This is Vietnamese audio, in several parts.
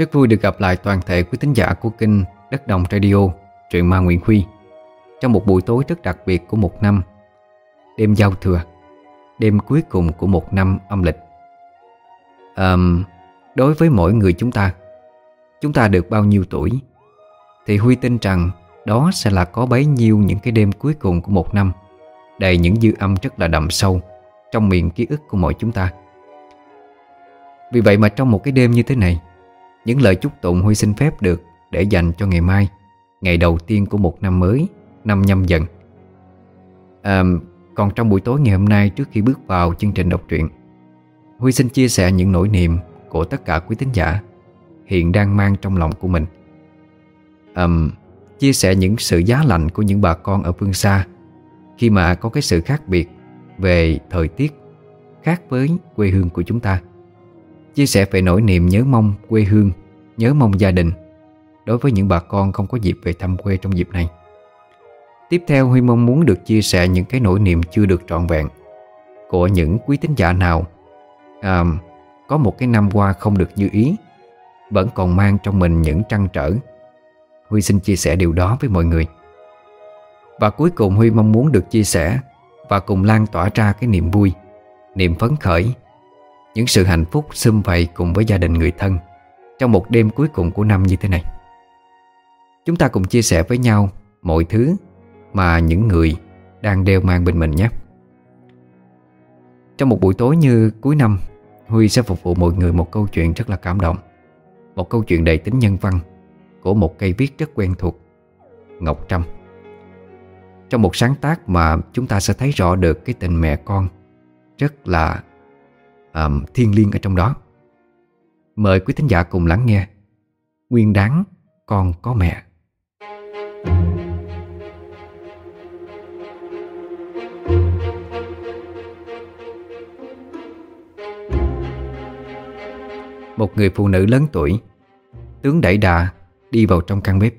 Rất vui được gặp lại toàn thể quý tín giả của kênh Đất Đồng Radio, truyện ma Nguyễn Huy Trong một buổi tối rất đặc biệt của một năm. Đêm giao thừa Đêm cuối cùng của một năm âm lịch. À, Đối với mỗi người chúng ta Chúng ta được bao nhiêu tuổi Thì Huy tin rằng Đó sẽ là có bấy nhiêu những cái đêm cuối cùng của một năm Đầy những dư âm rất là đậm sâu Trong miền ký ức của mỗi chúng ta. Vì vậy mà trong một cái đêm như thế này những lời chúc tụng Huy xin phép được Để dành cho ngày mai Ngày đầu tiên của một năm mới Năm nhâm dần. À, Còn trong buổi tối ngày hôm nay Trước khi bước vào chương trình đọc truyện Huy xin chia sẻ những nỗi niềm Của tất cả quý tín giả Hiện đang mang trong lòng của mình. À, Chia sẻ những sự giá lạnh Của những bà con ở phương xa Khi mà có cái sự khác biệt Về thời tiết Khác với quê hương của chúng ta. Chia sẻ về nỗi niềm nhớ mong quê hương Nhớ mong gia đình Đối với những bà con không có dịp về thăm quê trong dịp này. Tiếp theo Huy mong muốn được chia sẻ những cái nỗi niềm chưa được trọn vẹn Của những quý tín giả nào. À, Có một cái năm qua không được như ý Vẫn còn mang trong mình những trăn trở. Huy xin chia sẻ điều đó với mọi người. Và cuối cùng Huy mong muốn được chia sẻ Và cùng lan tỏa ra cái niềm vui Niềm phấn khởi những sự hạnh phúc xum vầy cùng với gia đình người thân Trong một đêm cuối cùng của năm như thế này. Chúng ta cùng chia sẻ với nhau Mọi thứ mà những người đang đeo mang bên mình nhé. Trong một buổi tối như cuối năm, Huy sẽ phục vụ mọi người một câu chuyện rất là cảm động. Một câu chuyện đầy tính nhân văn Của một cây viết rất quen thuộc, Ngọc Trâm. Trong một sáng tác mà chúng ta sẽ thấy rõ được cái tình mẹ con Rất là um, thiên liêng ở trong đó. Mời quý thính giả cùng lắng nghe. Nguyên đáng con có mẹ. Một người phụ nữ lớn tuổi Tướng đẩy đà đi vào trong căn bếp.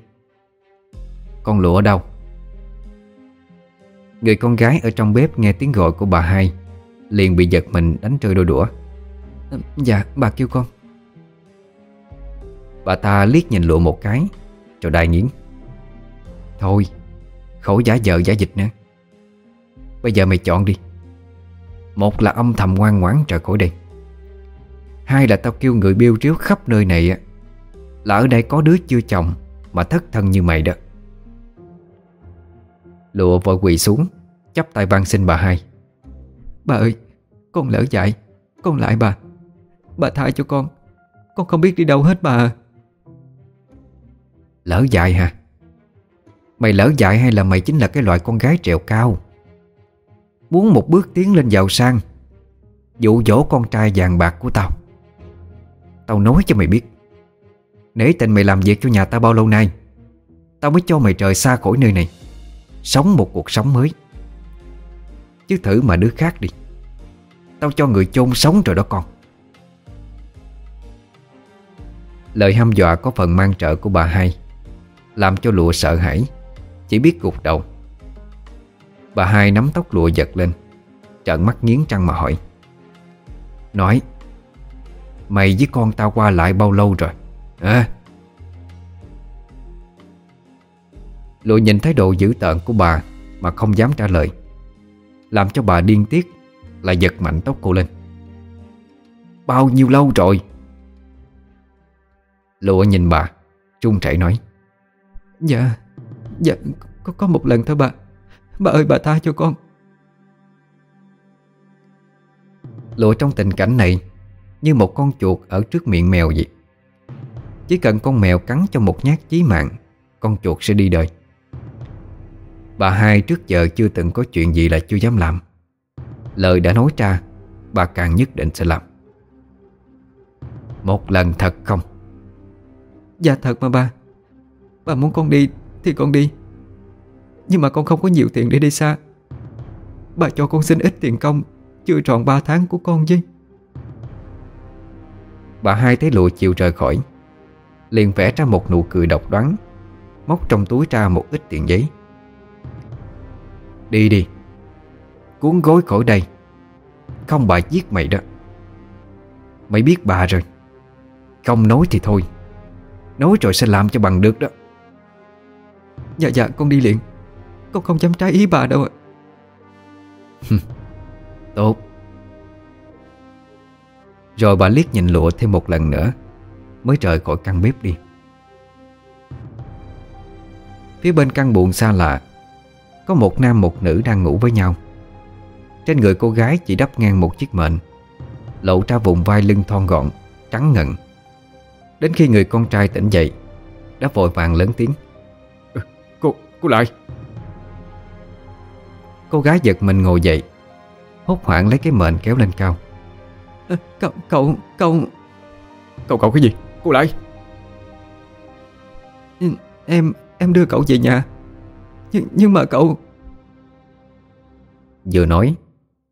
Con lụa ở đâu? Người con gái ở trong bếp nghe tiếng gọi của bà hai. Liền bị giật mình đánh rơi đôi đũa. Ờ, Dạ bà kêu con. Bà ta liếc nhìn lụa một cái Rồi đai nghiến. Thôi Khổ giả vợ giả dịch nữa. Bây giờ mày chọn đi. Một là âm thầm ngoan ngoãn trở khỏi đây. Hai là tao kêu người biêu riếu khắp nơi này Là ở đây có đứa chưa chồng Mà thất thân như mày đó. Lụa vội quỳ xuống chắp tay van xin bà hai Bà ơi, Con lỡ dại Con lại bà. Bà tha cho con Con không biết đi đâu hết bà. Lỡ dại hả? Mày lỡ dại hay là mày chính là cái loại con gái trèo cao? Muốn một bước tiến lên giàu sang, Dụ dỗ con trai vàng bạc của tao. Tao nói cho mày biết, Nể tình mày làm việc cho nhà tao bao lâu nay, Tao mới cho mày trời xa khỏi nơi này, Sống một cuộc sống mới. Chứ thử mà đứa khác đi. Tao cho người chôn sống rồi đó con. Lời hăm dọa có phần mang trợ của bà hai, Làm cho lụa sợ hãi, Chỉ biết gục đầu. Bà hai nắm tóc lụa giật lên, Trợn mắt nghiến trăng mà hỏi. Nói, Mày với con tao qua lại bao lâu rồi? À Lụa nhìn thái độ dữ tợn của bà Mà không dám trả lời, làm cho bà điên tiết lại giật mạnh tóc cô lên. Bao nhiêu lâu rồi? Lụa nhìn bà Trung chảy nói. Dạ Dạ có, có một lần thôi bà. Bà ơi bà tha cho con. Lụa trong tình cảnh này Như một con chuột ở trước miệng mèo vậy. Chỉ cần con mèo cắn cho một nhát chí mạng Con chuột sẽ đi đời. Bà hai trước giờ chưa từng có chuyện gì là chưa dám làm Lời đã nói ra Bà càng nhất định sẽ làm. Một lần thật không? Dạ thật mà ba Bà muốn con đi thì con đi. Nhưng mà con không có nhiều tiền để đi xa. Bà cho con xin ít tiền công Chưa tròn 3 tháng của con chứ. Bà hai thấy lụa chịu rời khỏi Liền vẽ ra một nụ cười độc đoán Móc trong túi ra một ít tiền giấy. Đi đi Cuốn gối khỏi đây. Không bà giết mày đó. Mày biết bà rồi. Không nói thì thôi. Nói rồi sẽ làm cho bằng được đó. Dạ dạ con đi liền. Con không dám trái ý bà đâu ạ. Tốt. Rồi bà liếc nhìn lụa thêm một lần nữa, Mới rời khỏi căn bếp đi. Phía bên căn buồng xa lạ, Có một nam một nữ đang ngủ với nhau. Trên người cô gái chỉ đắp ngang một chiếc mệnh Lộ ra vùng vai lưng thon gọn Trắng ngần. Đến khi người con trai tỉnh dậy Đã vội vàng lớn tiếng. Cô, cô lại. Cô gái giật mình ngồi dậy Hốt hoảng lấy cái mệnh kéo lên cao. À, Cậu, cậu, cậu. Cậu cậu cái gì, cô lại. Em, em đưa cậu về nhà. Nhưng, nhưng mà cậu. Vừa nói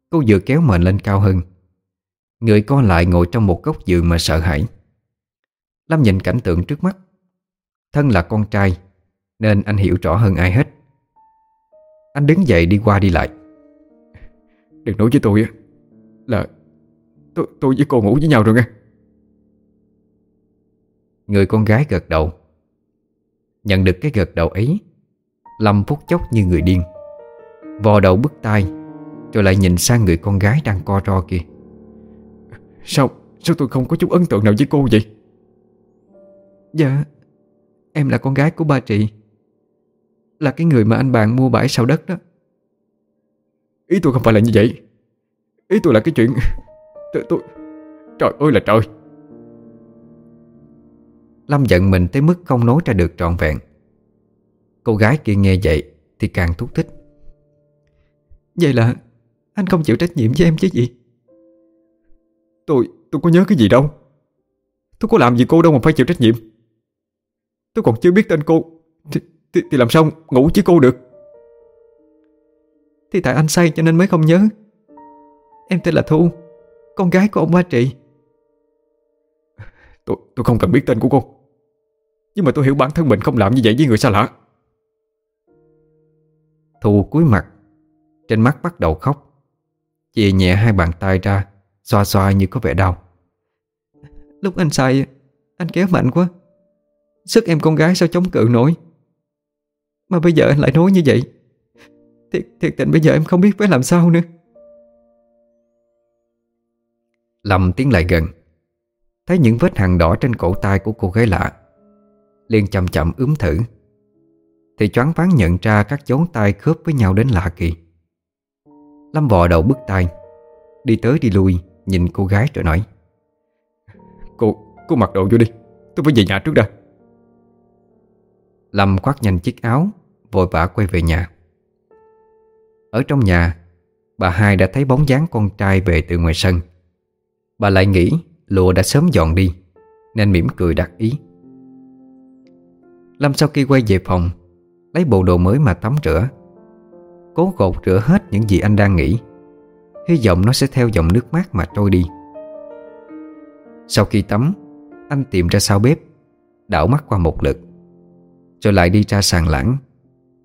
Cô vừa kéo mệnh lên cao hơn. Người con lại ngồi trong một góc giường mà sợ hãi. Lâm nhìn cảnh tượng trước mắt. Thân là con trai Nên anh hiểu rõ hơn ai hết. Anh đứng dậy đi qua đi lại. Đừng nói với tôi Là tôi, tôi với cô ngủ với nhau rồi nghe. Người con gái gật đầu. Nhận được cái gật đầu ấy Lâm phút chốc như người điên. Vò đầu bứt tai Rồi lại nhìn sang người con gái đang co ro kia. Sao Sao tôi không có chút ấn tượng nào với cô vậy? Dạ Em là con gái của ba chị Là cái người mà anh bạn mua bãi sau đất đó. Ý tôi không phải là như vậy. Ý tôi là cái chuyện Tôi, tôi Trời ơi là trời. Lâm giận mình tới mức không nói ra được trọn vẹn. Cô gái kia nghe vậy Thì càng thúc thích. Vậy là anh không chịu trách nhiệm với em chứ gì? Tôi, tôi có nhớ cái gì đâu. Tôi có làm gì cô đâu mà phải chịu trách nhiệm. Tôi còn chưa biết tên cô Thì, thì, thì làm sao ngủ với cô được? Thì tại anh say cho nên mới không nhớ. Em tên là Thu Con gái của ông ba trị. Tôi, tôi không cần biết tên của cô. Nhưng mà tôi hiểu bản thân mình không làm như vậy với người xa lạ. Thu cúi mặt Trên mắt bắt đầu khóc. Chìa nhẹ hai bàn tay ra Xoa xoa như có vẻ đau. Lúc anh say Anh kéo mạnh quá. Sức em con gái sao chống cự nổi? Mà bây giờ anh lại nói như vậy. Thiệt, thiệt tình bây giờ em không biết phải làm sao nữa. Lâm tiến lại gần. Thấy những vết hàng đỏ trên cổ tay của cô gái lạ liền chậm chậm ướm thử. Thì choáng váng nhận ra các dấu tay khớp với nhau đến lạ kỳ Lâm vò đầu bức tay Đi tới đi lui Nhìn cô gái rồi nói. Cô, cô mặc đồ vô đi Tôi phải về nhà trước đã. Lâm khoác nhanh chiếc áo Vội vã quay về nhà. Ở trong nhà Bà hai đã thấy bóng dáng con trai về từ ngoài sân. Bà lại nghĩ lụa đã sớm dọn đi Nên mỉm cười đặc ý. Lâm sau khi quay về phòng Lấy bộ đồ mới mà tắm rửa Cố gột rửa hết những gì anh đang nghĩ. Hy vọng nó sẽ theo dòng nước mát mà trôi đi. Sau khi tắm Anh tìm ra sau bếp Đảo mắt qua một lượt Rồi lại đi ra sàn lãng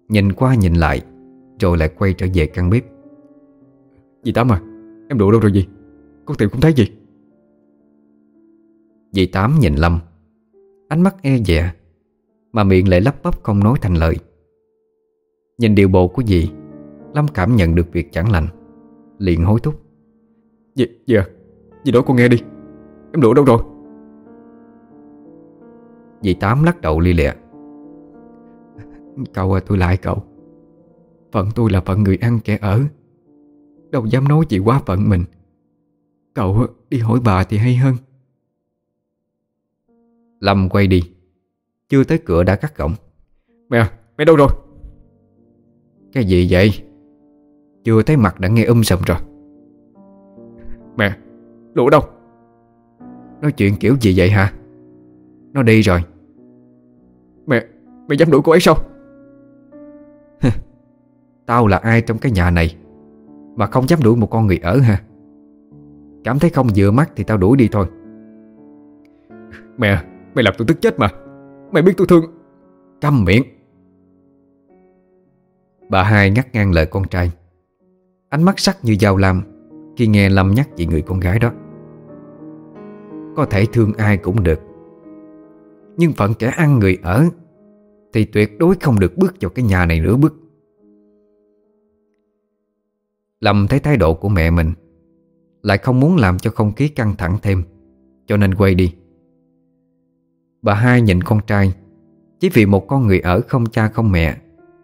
Nhìn qua nhìn lại Rồi lại quay trở về căn bếp. Dì Tám à Em đổ đâu rồi gì Con tìm không thấy gì Dì Tám nhìn Lâm Ánh mắt e dè Mà miệng lại lắp bắp không nói thành lời. Nhìn điều bộ của dì Lâm cảm nhận được việc chẳng lành. Liền hối thúc. Dì, dì à? Dì nói con nghe đi. Em đổ đâu rồi? Dì Tám lắc đầu li lịa. Cậu à tôi lại cậu? Phận tôi là phận người ăn kẻ ở. Đâu dám nói gì quá phận mình. Cậu đi hỏi bà thì hay hơn. Lâm quay đi. Chưa tới cửa đã cắt cổng. Mẹ à, mẹ đâu rồi? Cái gì vậy Chưa thấy mặt đã nghe um sầm rồi. Mẹ Lũ đâu? Nói chuyện kiểu gì vậy hả? Nó đi rồi. Mẹ Mẹ dám đuổi cô ấy sao? Tao là ai trong cái nhà này Mà không dám đuổi một con người ở ha Cảm thấy không vừa mắt thì tao đuổi đi thôi. Mẹ Mẹ làm tôi tức chết mà. Mẹ biết tôi thương. Câm miệng. Bà hai ngắt ngang lời con trai Ánh mắt sắc như dao lam Khi nghe Lâm nhắc về người con gái đó. Có thể thương ai cũng được. Nhưng phận kẻ ăn người ở Thì tuyệt đối không được bước vào cái nhà này nữa bước. Lâm thấy thái độ của mẹ mình, Lại không muốn làm cho không khí căng thẳng thêm, Cho nên quay đi. Bà hai nhìn con trai, Chỉ vì một con người ở không cha không mẹ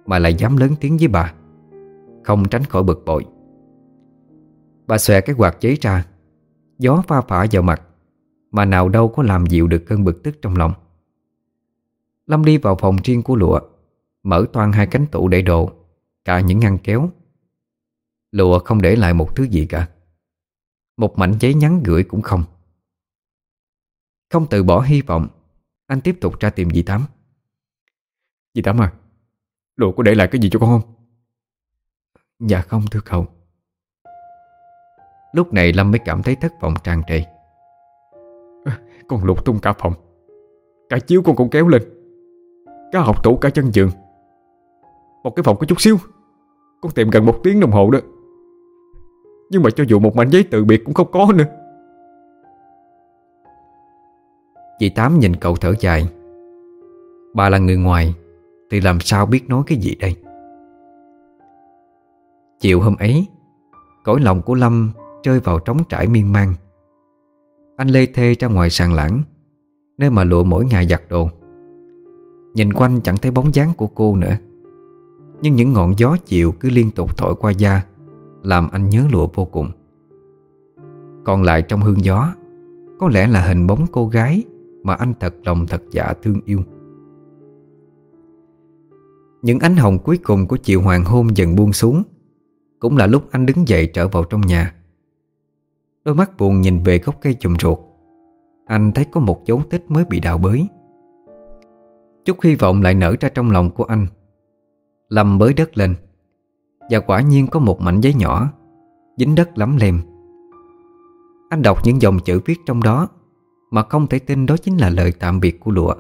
Mà lại dám lớn tiếng với bà, Không tránh khỏi bực bội. Bà xòe cái quạt giấy ra. Gió pha phả vào mặt. Mà nào đâu có làm dịu được cơn bực tức trong lòng. Lâm đi vào phòng riêng của lụa. Mở toan hai cánh tủ để đồ. Cả những ngăn kéo. Lụa không để lại một thứ gì cả. Một mảnh giấy nhắn gửi cũng không. Không từ bỏ hy vọng Anh tiếp tục ra tìm dì Tám. Dì Tám à Lụa có để lại cái gì cho con không? Dạ không thưa cậu Lúc này Lâm mới cảm thấy thất vọng tràn trề. Con lục tung cả phòng. Cả chiếu con cũng kéo lên. Cả học tủ cả chân giường Một cái phòng có chút xíu. Con tìm gần một tiếng đồng hồ đó. Nhưng mà cho dù một mảnh giấy từ biệt cũng không có nữa. Chị Tám nhìn cậu thở dài. Bà là người ngoài Thì làm sao biết nói cái gì đây? Chiều hôm ấy Cõi lòng của Lâm Rơi vào trống trải miên man. Anh lê thê ra ngoài sàn lãng, Nơi mà lụa mỗi ngày giặt đồ. Nhìn quanh chẳng thấy bóng dáng của cô nữa, Nhưng những ngọn gió chiều cứ liên tục thổi qua da, Làm anh nhớ lụa vô cùng. Còn lại trong hương gió, Có lẽ là hình bóng cô gái Mà anh thật lòng thật dạ thương yêu. Những ánh hồng cuối cùng của chiều hoàng hôn dần buông xuống, Cũng là lúc anh đứng dậy trở vào trong nhà. Đôi mắt buồn nhìn về gốc cây chùm ruột. Anh thấy có một dấu tích mới bị đào bới. Chút hy vọng lại nở ra trong lòng của anh. Lâm bới đất lên. Và quả nhiên có một mảnh giấy nhỏ, Dính đất lắm lem. Anh đọc những dòng chữ viết trong đó, Mà không thể tin đó chính là lời tạm biệt của lụa.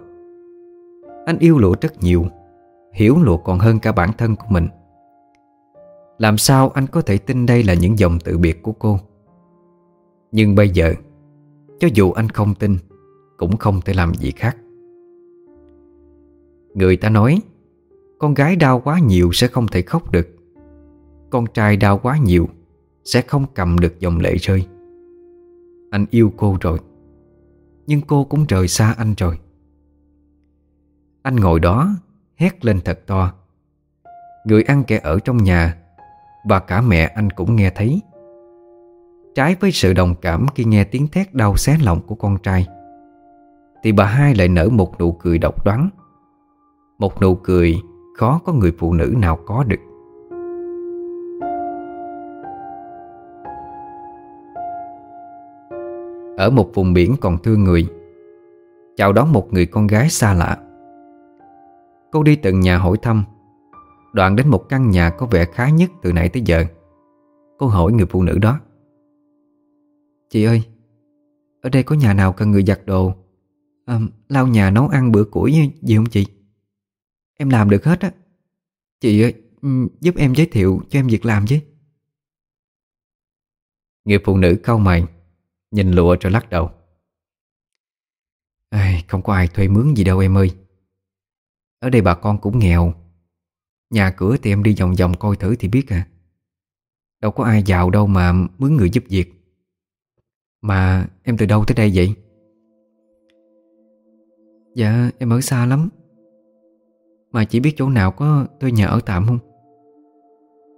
Anh yêu lụa rất nhiều, Hiểu lụa còn hơn cả bản thân của mình. Làm sao anh có thể tin đây là những dòng tự biệt của cô? Nhưng bây giờ, Cho dù anh không tin, Cũng không thể làm gì khác. Người ta nói, Con gái đau quá nhiều sẽ không thể khóc được. Con trai đau quá nhiều Sẽ không cầm được dòng lệ rơi. Anh yêu cô rồi, Nhưng cô cũng rời xa anh rồi. Anh ngồi đó, Hét lên thật to. Người ăn kẻ ở trong nhà, Và cả mẹ anh cũng nghe thấy. Trái với sự đồng cảm khi nghe tiếng thét đau xé lòng của con trai. Thì bà hai lại nở một nụ cười độc đoán. Một nụ cười khó có người phụ nữ nào có được. Ở một vùng biển còn thương người, Chào đón một người con gái xa lạ. Cô đi từng nhà hỏi thăm, Đoạn đến một căn nhà có vẻ khá nhất từ nãy tới giờ. Cô hỏi người phụ nữ đó. Chị ơi Ở đây có nhà nào cần người giặt đồ? À, Lau nhà nấu ăn bữa củi gì không chị? Em làm được hết á. Chị ơi giúp em giới thiệu cho em việc làm chứ Người phụ nữ cau mày Nhìn lụa rồi lắc đầu. Ai, Không có ai thuê mướn gì đâu em ơi. Ở đây bà con cũng nghèo. Nhà cửa thì em đi vòng vòng coi thử thì biết à. Đâu có ai giàu đâu mà mướn người giúp việc mà em từ đâu tới đây vậy? Dạ em ở xa lắm. Mà chỉ biết chỗ nào có thuê nhà ở tạm không?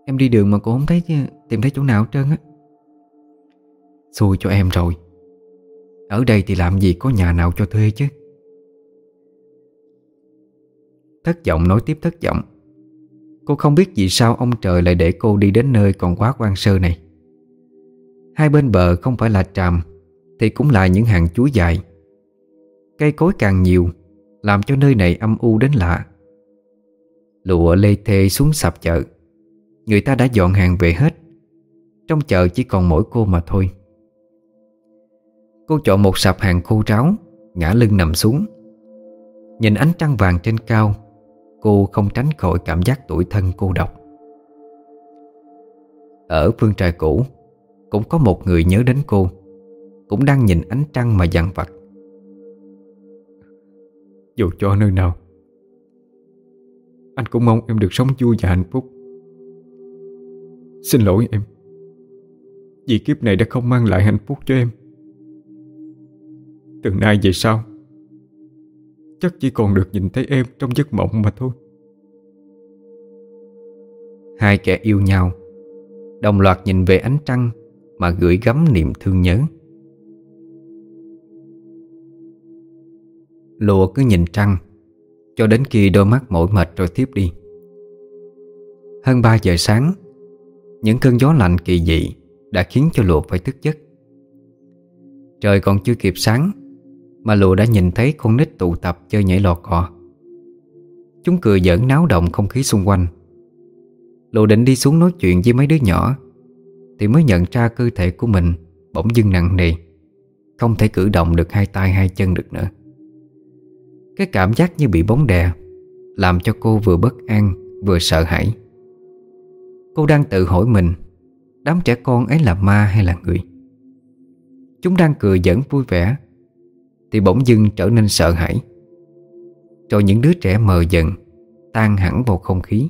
Em đi đường mà cũng không thấy, Tìm thấy chỗ nào hết trơn á. Xui cho em rồi. Ở đây thì làm gì có nhà nào cho thuê chứ? Thất vọng, nói tiếp thất vọng. Cô không biết vì sao ông trời lại để cô đi đến nơi còn quá quan sơ này. Hai bên bờ không phải là tràm, Thì cũng là những hàng chuối dài. Cây cối càng nhiều, Làm cho nơi này âm u đến lạ. Lụa lê thê xuống sạp chợ, Người ta đã dọn hàng về hết. Trong chợ chỉ còn mỗi cô mà thôi. Cô chọn một sạp hàng khô ráo, Ngã lưng nằm xuống. Nhìn ánh trăng vàng trên cao, Cô không tránh khỏi cảm giác tuổi thân cô độc. Ở phương trại cũ cũng có một người nhớ đến cô Cũng đang nhìn ánh trăng mà dằn vặt. Dù cho nơi nào Anh cũng mong em được sống vui và hạnh phúc. Xin lỗi em Vì kiếp này đã không mang lại hạnh phúc cho em. Từ nay về sau Chắc chỉ còn được nhìn thấy em trong giấc mộng mà thôi. Hai kẻ yêu nhau Đồng loạt nhìn về ánh trăng mà gửi gắm niềm thương nhớ. Lụa cứ nhìn trăng, Cho đến khi đôi mắt mỏi mệt rồi tiếp đi. Hơn 3 giờ sáng, Những cơn gió lạnh kỳ dị Đã khiến cho lụa phải thức giấc. Trời còn chưa kịp sáng, Mà lụa đã nhìn thấy con nít tụ tập chơi nhảy lò cò. Chúng cười giỡn náo động không khí xung quanh. Lụa định đi xuống nói chuyện với mấy đứa nhỏ thì mới nhận ra cơ thể của mình Bỗng dưng nặng nề. Không thể cử động được hai tay hai chân được nữa. Cái cảm giác như bị bóng đè Làm cho cô vừa bất an, Vừa sợ hãi. Cô đang tự hỏi mình, Đám trẻ con ấy là ma hay là người? Chúng đang cười giỡn vui vẻ, Thì bỗng dưng trở nên sợ hãi. Rồi những đứa trẻ mờ dần, Tan hẳn vào không khí.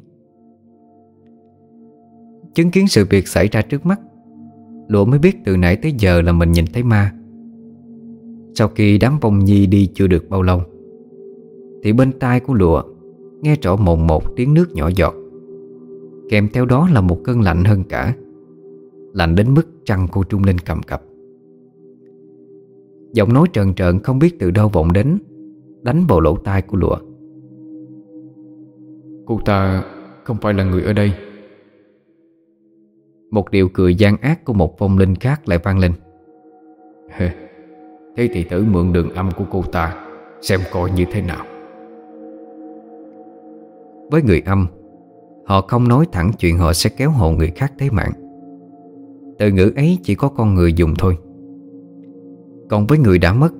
Chứng kiến sự việc xảy ra trước mắt. Lụa mới biết từ nãy tới giờ là mình nhìn thấy ma. Sau khi đám vong nhi đi chưa được bao lâu, thì bên tai của lụa Nghe rõ mồn một tiếng nước nhỏ giọt. Kèm theo đó là một cơn lạnh hơn cả, Lạnh đến mức trăng cô trung lên cầm cập. Giọng nói trần trợn không biết từ đâu vọng đến, Đánh vào lỗ tai của lụa. Cô ta không phải là người ở đây. Một điều cười gian ác của một vong linh khác lại vang lên. Thế thì thử mượn đường âm của cô ta Xem coi như thế nào. Với người âm Họ không nói thẳng chuyện họ sẽ kéo hồn người khác tới mạng. Từ ngữ ấy chỉ có con người dùng thôi. Còn với người đã mất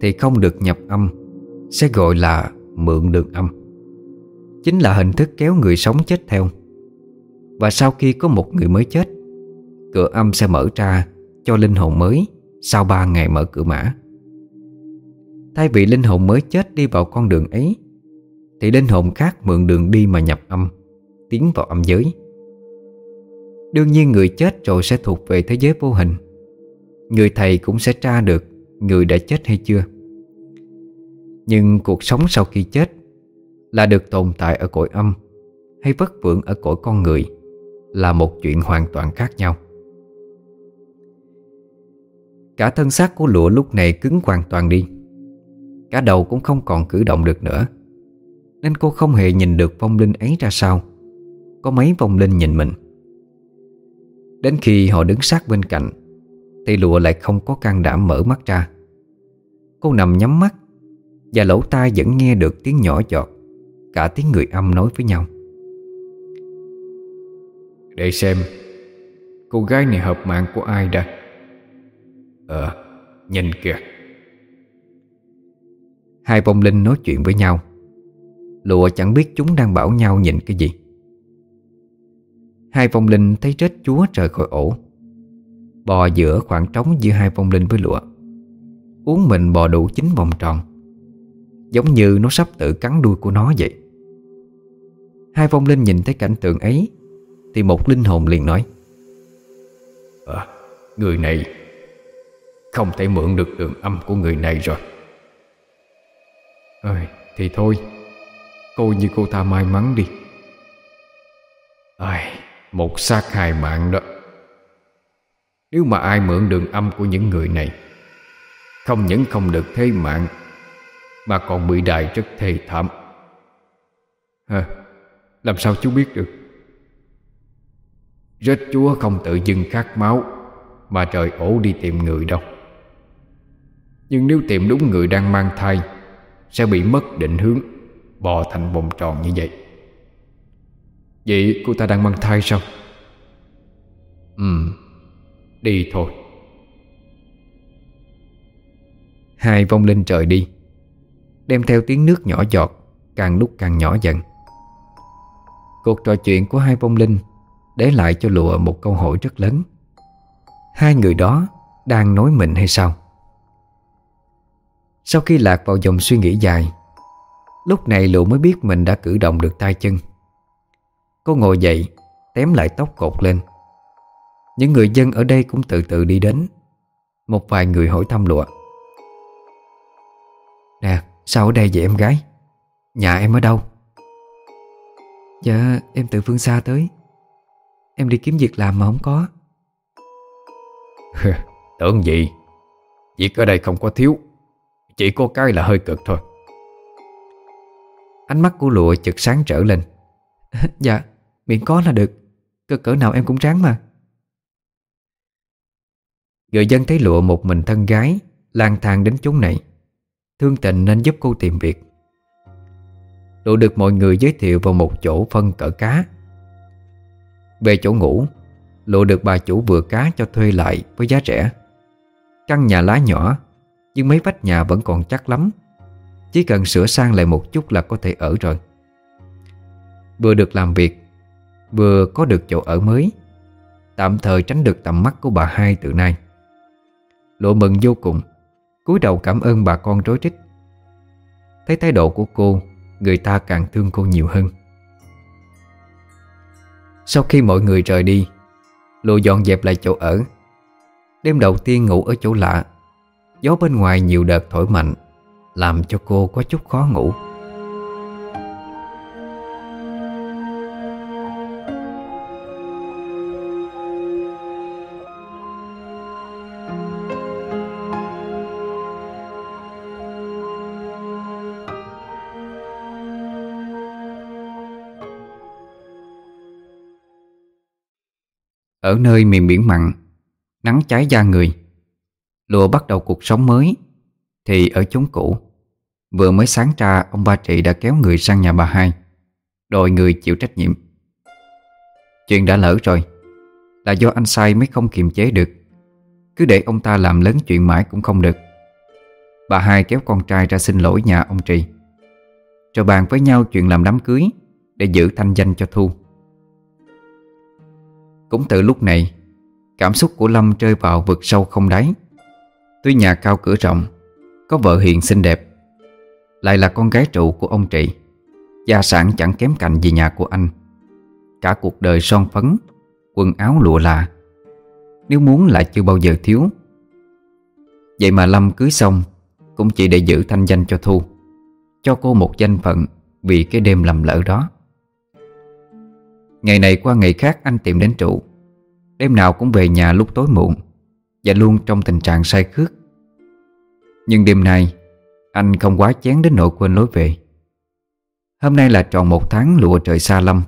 Thì không được nhập âm Sẽ gọi là mượn đường âm. Chính là hình thức kéo người sống chết theo và sau khi có một người mới chết, Cửa âm sẽ mở ra Cho linh hồn mới Sau 3 ngày mở cửa mã. Thay vì linh hồn mới chết đi vào con đường ấy, thì linh hồn khác mượn đường đi mà nhập âm, Tiến vào âm giới. Đương nhiên người chết rồi sẽ thuộc về thế giới vô hình. Người thầy cũng sẽ tra được Người đã chết hay chưa. Nhưng cuộc sống sau khi chết Là được tồn tại ở cõi âm Hay vất vưởng ở cõi con người. Là một chuyện hoàn toàn khác nhau. Cả thân xác của lụa lúc này cứng hoàn toàn đi. Cả đầu cũng không còn cử động được nữa. Nên cô không hề nhìn được vong linh ấy ra sao. Có mấy vong linh nhìn mình. Đến khi họ đứng sát bên cạnh, Thì lụa lại không có can đảm mở mắt ra. Cô nằm nhắm mắt, Và lỗ tai vẫn nghe được tiếng nhỏ giọt, Cả tiếng người âm nói với nhau. Để xem Cô gái này hợp mạng của ai đã. Ờ Nhìn kìa. Hai bông linh nói chuyện với nhau. Lụa chẳng biết chúng đang bảo nhau nhìn cái gì. Hai vong linh thấy rết chúa rời khỏi ổ. Bò giữa khoảng trống giữa hai vong linh với lụa. Uống mình bò đủ chín vòng tròn. Giống như nó sắp tự cắn đuôi của nó vậy. Hai vong linh nhìn thấy cảnh tượng ấy thì một linh hồn liền nói à, Người này Không thể mượn được đường âm của người này rồi. Ơi, Thì thôi cô như cô ta may mắn đi. Ai, Một xác hài mạng đó. Nếu mà ai mượn đường âm của những người này Không những không được thế mạng Mà còn bị đại rất thê thảm. À, Làm sao chú biết được? Rết chúa không tự dưng khát máu, Mà trời ổ đi tìm người đâu. Nhưng nếu tìm đúng người đang mang thai, Sẽ bị mất định hướng, Bò thành vòng tròn như vậy. Vậy cô ta đang mang thai sao? Ừ Đi thôi. Hai vong linh trời đi, Đem theo tiếng nước nhỏ giọt, Càng lúc càng nhỏ dần. Cuộc trò chuyện của hai vong linh để lại cho lụa một câu hỏi rất lớn. Hai người đó Đang nói mình hay sao? Sau khi lạc vào dòng suy nghĩ dài, Lúc này Lụa mới biết mình đã cử động được tay chân. Cô ngồi dậy, Tém lại tóc cột lên. Những người dân ở đây cũng từ từ đi đến. Một vài người hỏi thăm Lụa Nè, sao ở đây vậy em gái? Nhà em ở đâu? Dạ em từ phương xa tới. Em đi kiếm việc làm mà không có. Tưởng gì? Việc ở đây không có thiếu. Chỉ có cái là hơi cực thôi. Ánh mắt của lụa chực sáng trở lên. Dạ Miễn có là được. Cực cỡ nào em cũng ráng mà. Người dân thấy lụa một mình thân gái lang thang đến chốn này. Thương tình nên giúp cô tìm việc. Lụa được mọi người giới thiệu vào một chỗ phân cỡ cá về chỗ ngủ, Lộ được bà chủ vừa cá cho thuê lại với giá rẻ. Căn nhà lá nhỏ, Nhưng mấy vách nhà vẫn còn chắc lắm. Chỉ cần sửa sang lại một chút là có thể ở rồi. Vừa được làm việc, Vừa có được chỗ ở mới. Tạm thời tránh được tầm mắt của bà hai từ nay. Lộ mừng vô cùng, cúi đầu cảm ơn bà con rối rít. Thấy thái độ của cô, Người ta càng thương cô nhiều hơn. Sau khi mọi người rời đi Lộ dọn dẹp lại chỗ ở. Đêm đầu tiên ngủ ở chỗ lạ, Gió bên ngoài nhiều đợt thổi mạnh, Làm cho cô có chút khó ngủ. Ở nơi miền biển mặn, Nắng cháy da người. Lùa bắt đầu cuộc sống mới, Thì ở chốn cũ. Vừa mới sáng ra, ông ba trị đã kéo người sang nhà bà hai, Đòi người chịu trách nhiệm. Chuyện đã lỡ rồi, Là do anh sai mới không kiềm chế được. Cứ để ông ta làm lớn chuyện mãi cũng không được. Bà hai kéo con trai ra xin lỗi nhà ông Trì. Rồi bàn với nhau chuyện làm đám cưới Để giữ thanh danh cho Thu cũng từ lúc này, Cảm xúc của Lâm rơi vào vực sâu không đáy. Tuy nhà cao cửa rộng, Có vợ hiền xinh đẹp, Lại là con gái trụ của ông Trị, Gia sản chẳng kém cạnh gì nhà của anh. Cả cuộc đời son phấn, Quần áo lụa là, Nếu muốn lại chưa bao giờ thiếu. Vậy mà Lâm cưới xong, Cũng chỉ để giữ thanh danh cho Thu, Cho cô một danh phận Vì cái đêm lầm lỡ đó. Ngày này qua ngày khác anh tìm đến trụ. Đêm nào cũng về nhà lúc tối muộn Và luôn trong tình trạng say khước. Nhưng đêm nay, Anh không quá chén đến nỗi quên lối về. Hôm nay là tròn một tháng lụa trời xa lâm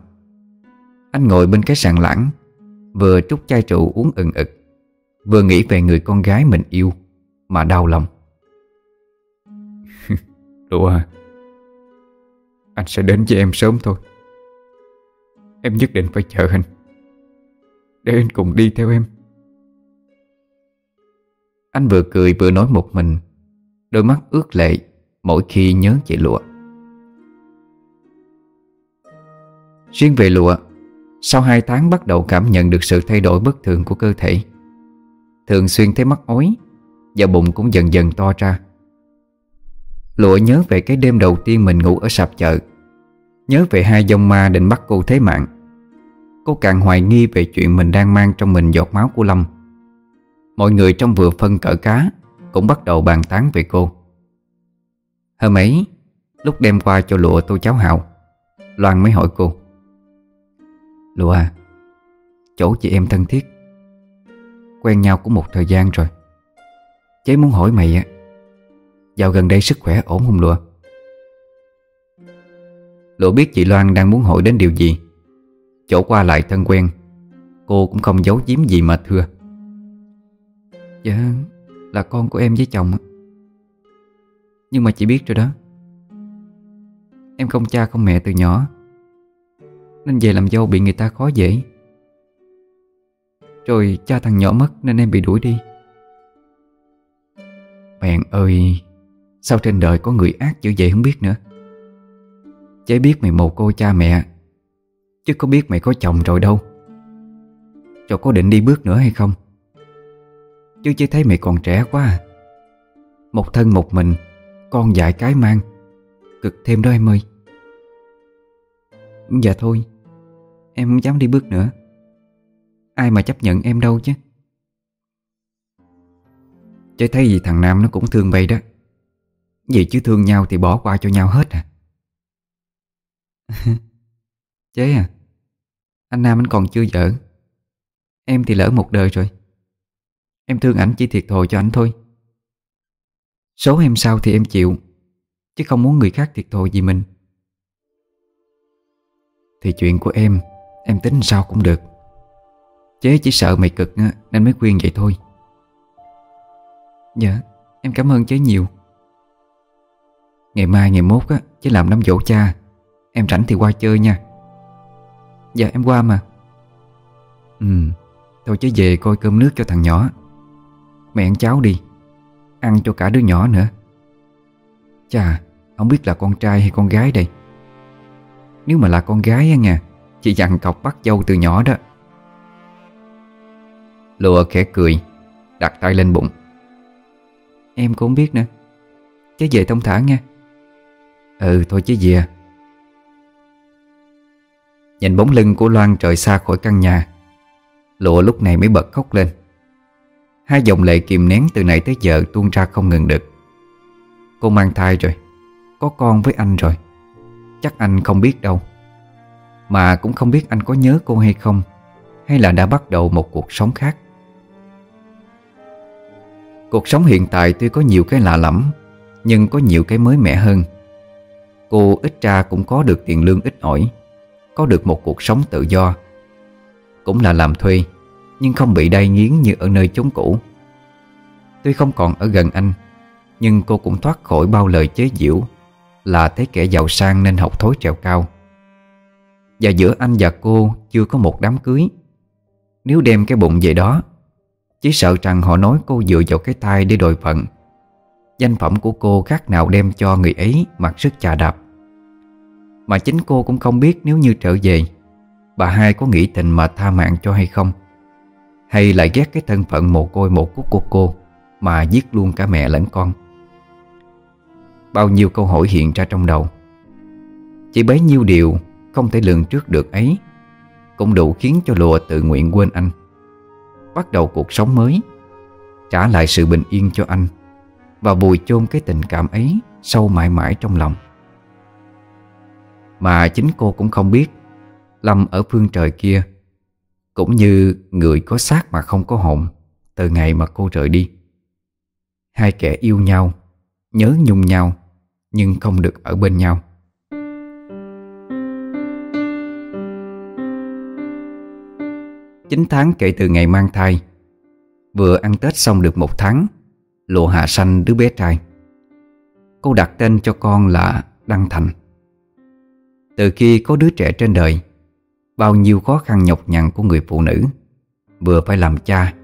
Anh ngồi bên cái sàn lãng, Vừa trút chai rượu uống ừng ực, Vừa nghĩ về người con gái mình yêu Mà đau lòng. Lụa à, Anh sẽ đến với em sớm thôi. Em nhất định phải chờ anh. Để anh cùng đi theo em. Anh vừa cười vừa nói một mình. Đôi mắt ướt lệ Mỗi khi nhớ chị lụa. Riêng về lụa, Sau hai tháng bắt đầu cảm nhận được sự thay đổi bất thường của cơ thể. Thường xuyên thấy mắt ối Và bụng cũng dần dần to ra. Lụa nhớ về cái đêm đầu tiên mình ngủ ở sạp chợ. Nhớ về hai dòng ma định bắt cô thế mạng. Cô càng hoài nghi về chuyện mình đang mang trong mình giọt máu của Lâm. Mọi người trong vừa phân cỡ cá Cũng bắt đầu bàn tán về cô. Hôm ấy, Lúc đem qua cho lụa tô cháo hạo Loan mới hỏi cô. Lụa à Chỗ chị em thân thiết, Quen nhau cũng một thời gian rồi. Chế muốn hỏi mày á, Dạo gần đây sức khỏe ổn không Lụa? Lụa biết chị Loan đang muốn hỏi đến điều gì. Chỗ qua lại thân quen, Cô cũng không giấu giếm gì mà thưa. Dạ Là con của em với chồng Nhưng mà chị biết rồi đó. Em không cha không mẹ từ nhỏ, Nên về làm dâu bị người ta khó dễ. Rồi cha thằng nhỏ mất nên em bị đuổi đi. Mẹn ơi, Sao trên đời có người ác dữ vậy không biết nữa? Chế biết mày mồ cô cha mẹ. Chứ có biết mày có chồng rồi đâu. Rồi có định đi bước nữa hay không? Chứ chỉ thấy mày còn trẻ quá à. Một thân một mình, Con dại cái mang, cực thêm đó em ơi. Dạ thôi, Em không dám đi bước nữa. Ai mà chấp nhận em đâu chứ. Chứ thấy gì thằng Nam nó cũng thương bay đó. Vì chứ thương nhau thì bỏ qua cho nhau hết à. Chế à. Anh Nam anh còn chưa vợ. Em thì lỡ một đời rồi. Em thương ảnh chỉ thiệt thòi cho ảnh thôi. Số em sao thì em chịu, Chứ không muốn người khác thiệt thòi vì mình. Thì chuyện của em Em tính sao cũng được. Chế chỉ sợ mày cực Nên mới khuyên vậy thôi. Dạ em cảm ơn chế nhiều. Ngày mai, ngày mốt á Chế làm đám dỗ cha, Em rảnh thì qua chơi nha. Dạ em qua mà. Ừ Thôi chứ về coi cơm nước cho thằng nhỏ. Mẹ ăn cháo đi, Ăn cho cả đứa nhỏ nữa. Chà, Không biết là con trai hay con gái đây. Nếu mà là con gái á nha, Chị dặn cọc bắt dâu từ nhỏ đó. Lùa khẽ cười, Đặt tay lên bụng. Em cũng biết nữa. Chứ về thông thả nha. Ừ thôi chứ về. Nhìn bóng lưng của Loan rời xa khỏi căn nhà, Lụa lúc này mới bật khóc lên. Hai dòng lệ kìm nén từ nãy tới giờ tuôn ra không ngừng được. Cô mang thai rồi, Có con với anh rồi. Chắc anh không biết đâu, Mà cũng không biết anh có nhớ cô hay không, Hay là đã bắt đầu một cuộc sống khác. Cuộc sống hiện tại tuy có nhiều cái lạ lẫm, Nhưng có nhiều cái mới mẻ hơn. Cô ít ra cũng có được tiền lương ít ỏi. Có được một cuộc sống tự do. Cũng là làm thuê, Nhưng không bị đay nghiến như ở nơi chốn cũ. Tuy không còn ở gần anh, Nhưng cô cũng thoát khỏi bao lời chế giễu Là thấy kẻ giàu sang nên học thối trèo cao. Và giữa anh và cô chưa có một đám cưới. Nếu đem cái bụng về đó, chỉ sợ rằng họ nói cô dựa vào cái tai để đòi phận. Danh phẩm của cô khác nào đem cho người ấy mặc sức chà đạp. Mà chính cô cũng không biết nếu như trở về, Bà hai có nghĩ tình mà tha mạng cho hay không? Hay lại ghét cái thân phận mồ côi một cúc của cô Mà giết luôn cả mẹ lẫn con? Bao nhiêu câu hỏi hiện ra trong đầu. Chỉ bấy nhiêu điều không thể lường trước được ấy, Cũng đủ khiến cho lùa tự nguyện quên anh. Bắt đầu cuộc sống mới, Trả lại sự bình yên cho anh Và bùi chôn cái tình cảm ấy Sâu mãi mãi trong lòng. Mà chính cô cũng không biết. Lâm ở phương trời kia, Cũng như người có xác mà không có hồn, Từ ngày mà cô rời đi. Hai kẻ yêu nhau, Nhớ nhung nhau, Nhưng không được ở bên nhau. Chín tháng kể từ ngày mang thai, Vừa ăn Tết xong được một tháng, Lộ hạ sanh đứa bé trai. Cô đặt tên cho con là Đăng Thành. Từ khi có đứa trẻ trên đời, Bao nhiêu khó khăn nhọc nhằn của người phụ nữ, Vừa phải làm cha,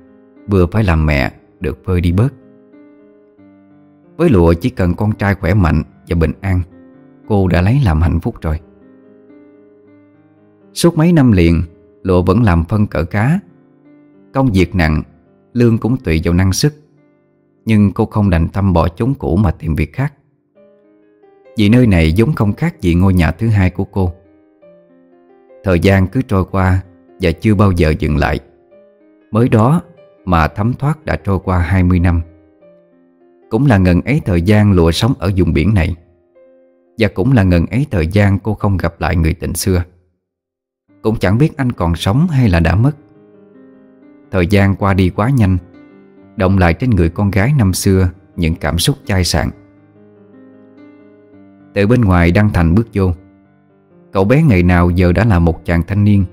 Vừa phải làm mẹ Được phơi đi bớt. Với lụa chỉ cần con trai khỏe mạnh Và bình an, Cô đã lấy làm hạnh phúc rồi. Suốt mấy năm liền, Lụa vẫn làm phân cỡ cá. Công việc nặng, Lương cũng tùy vào năng sức Nhưng cô không đành tâm bỏ chốn cũ mà tìm việc khác. Vì nơi này giống không khác gì ngôi nhà thứ hai của cô. Thời gian cứ trôi qua Và chưa bao giờ dừng lại. Mới đó mà thấm thoát đã trôi qua 20 năm. Cũng là ngần ấy thời gian lụa sống ở vùng biển này. Và cũng là ngần ấy thời gian cô không gặp lại người tình xưa. Cũng chẳng biết anh còn sống hay là đã mất. Thời gian qua đi quá nhanh, Động lại trên người con gái năm xưa Những cảm xúc chai sạn. Từ bên ngoài Đăng Thành bước vô. Cậu bé ngày nào giờ đã là một chàng thanh niên.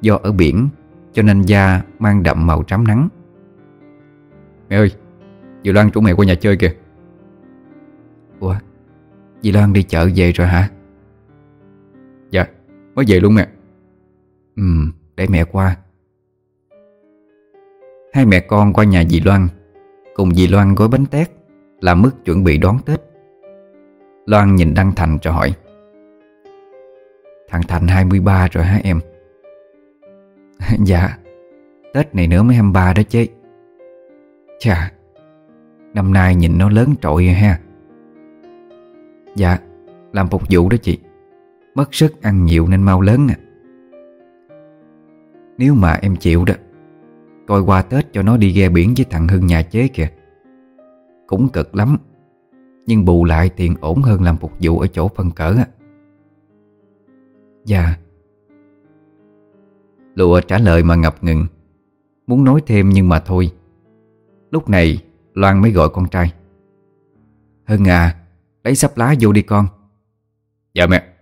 Do ở biển Cho nên da mang đậm màu trám nắng. Mẹ ơi Dì Loan chủ mẹ qua nhà chơi kìa. Ủa? Dì Loan đi chợ về rồi hả? Dạ mới về luôn mẹ. Ừ, để mẹ qua. Hai mẹ con qua nhà dì Loan Cùng dì Loan gói bánh tét Làm mức chuẩn bị đón Tết. Loan nhìn Đăng Thành rồi hỏi. Thằng Thành 23 rồi hả em? dạ Tết này nữa mới 23 đó chứ. Chà, Năm nay nhìn nó lớn trội ha. Dạ Làm phục vụ đó chị. Mất sức ăn nhiều nên mau lớn à Nếu mà em chịu đó, Coi qua Tết cho nó đi ghe biển với thằng Hưng nhà chế kìa. Cũng cực lắm. Nhưng bù lại tiền ổn hơn làm phục vụ ở chỗ phân cỡ Dạ. Lụa trả lời mà ngập ngừng. Muốn nói thêm nhưng mà thôi. Lúc này, Loan mới gọi con trai. Hưng à Lấy sắp lá vô đi con. Dạ mẹ.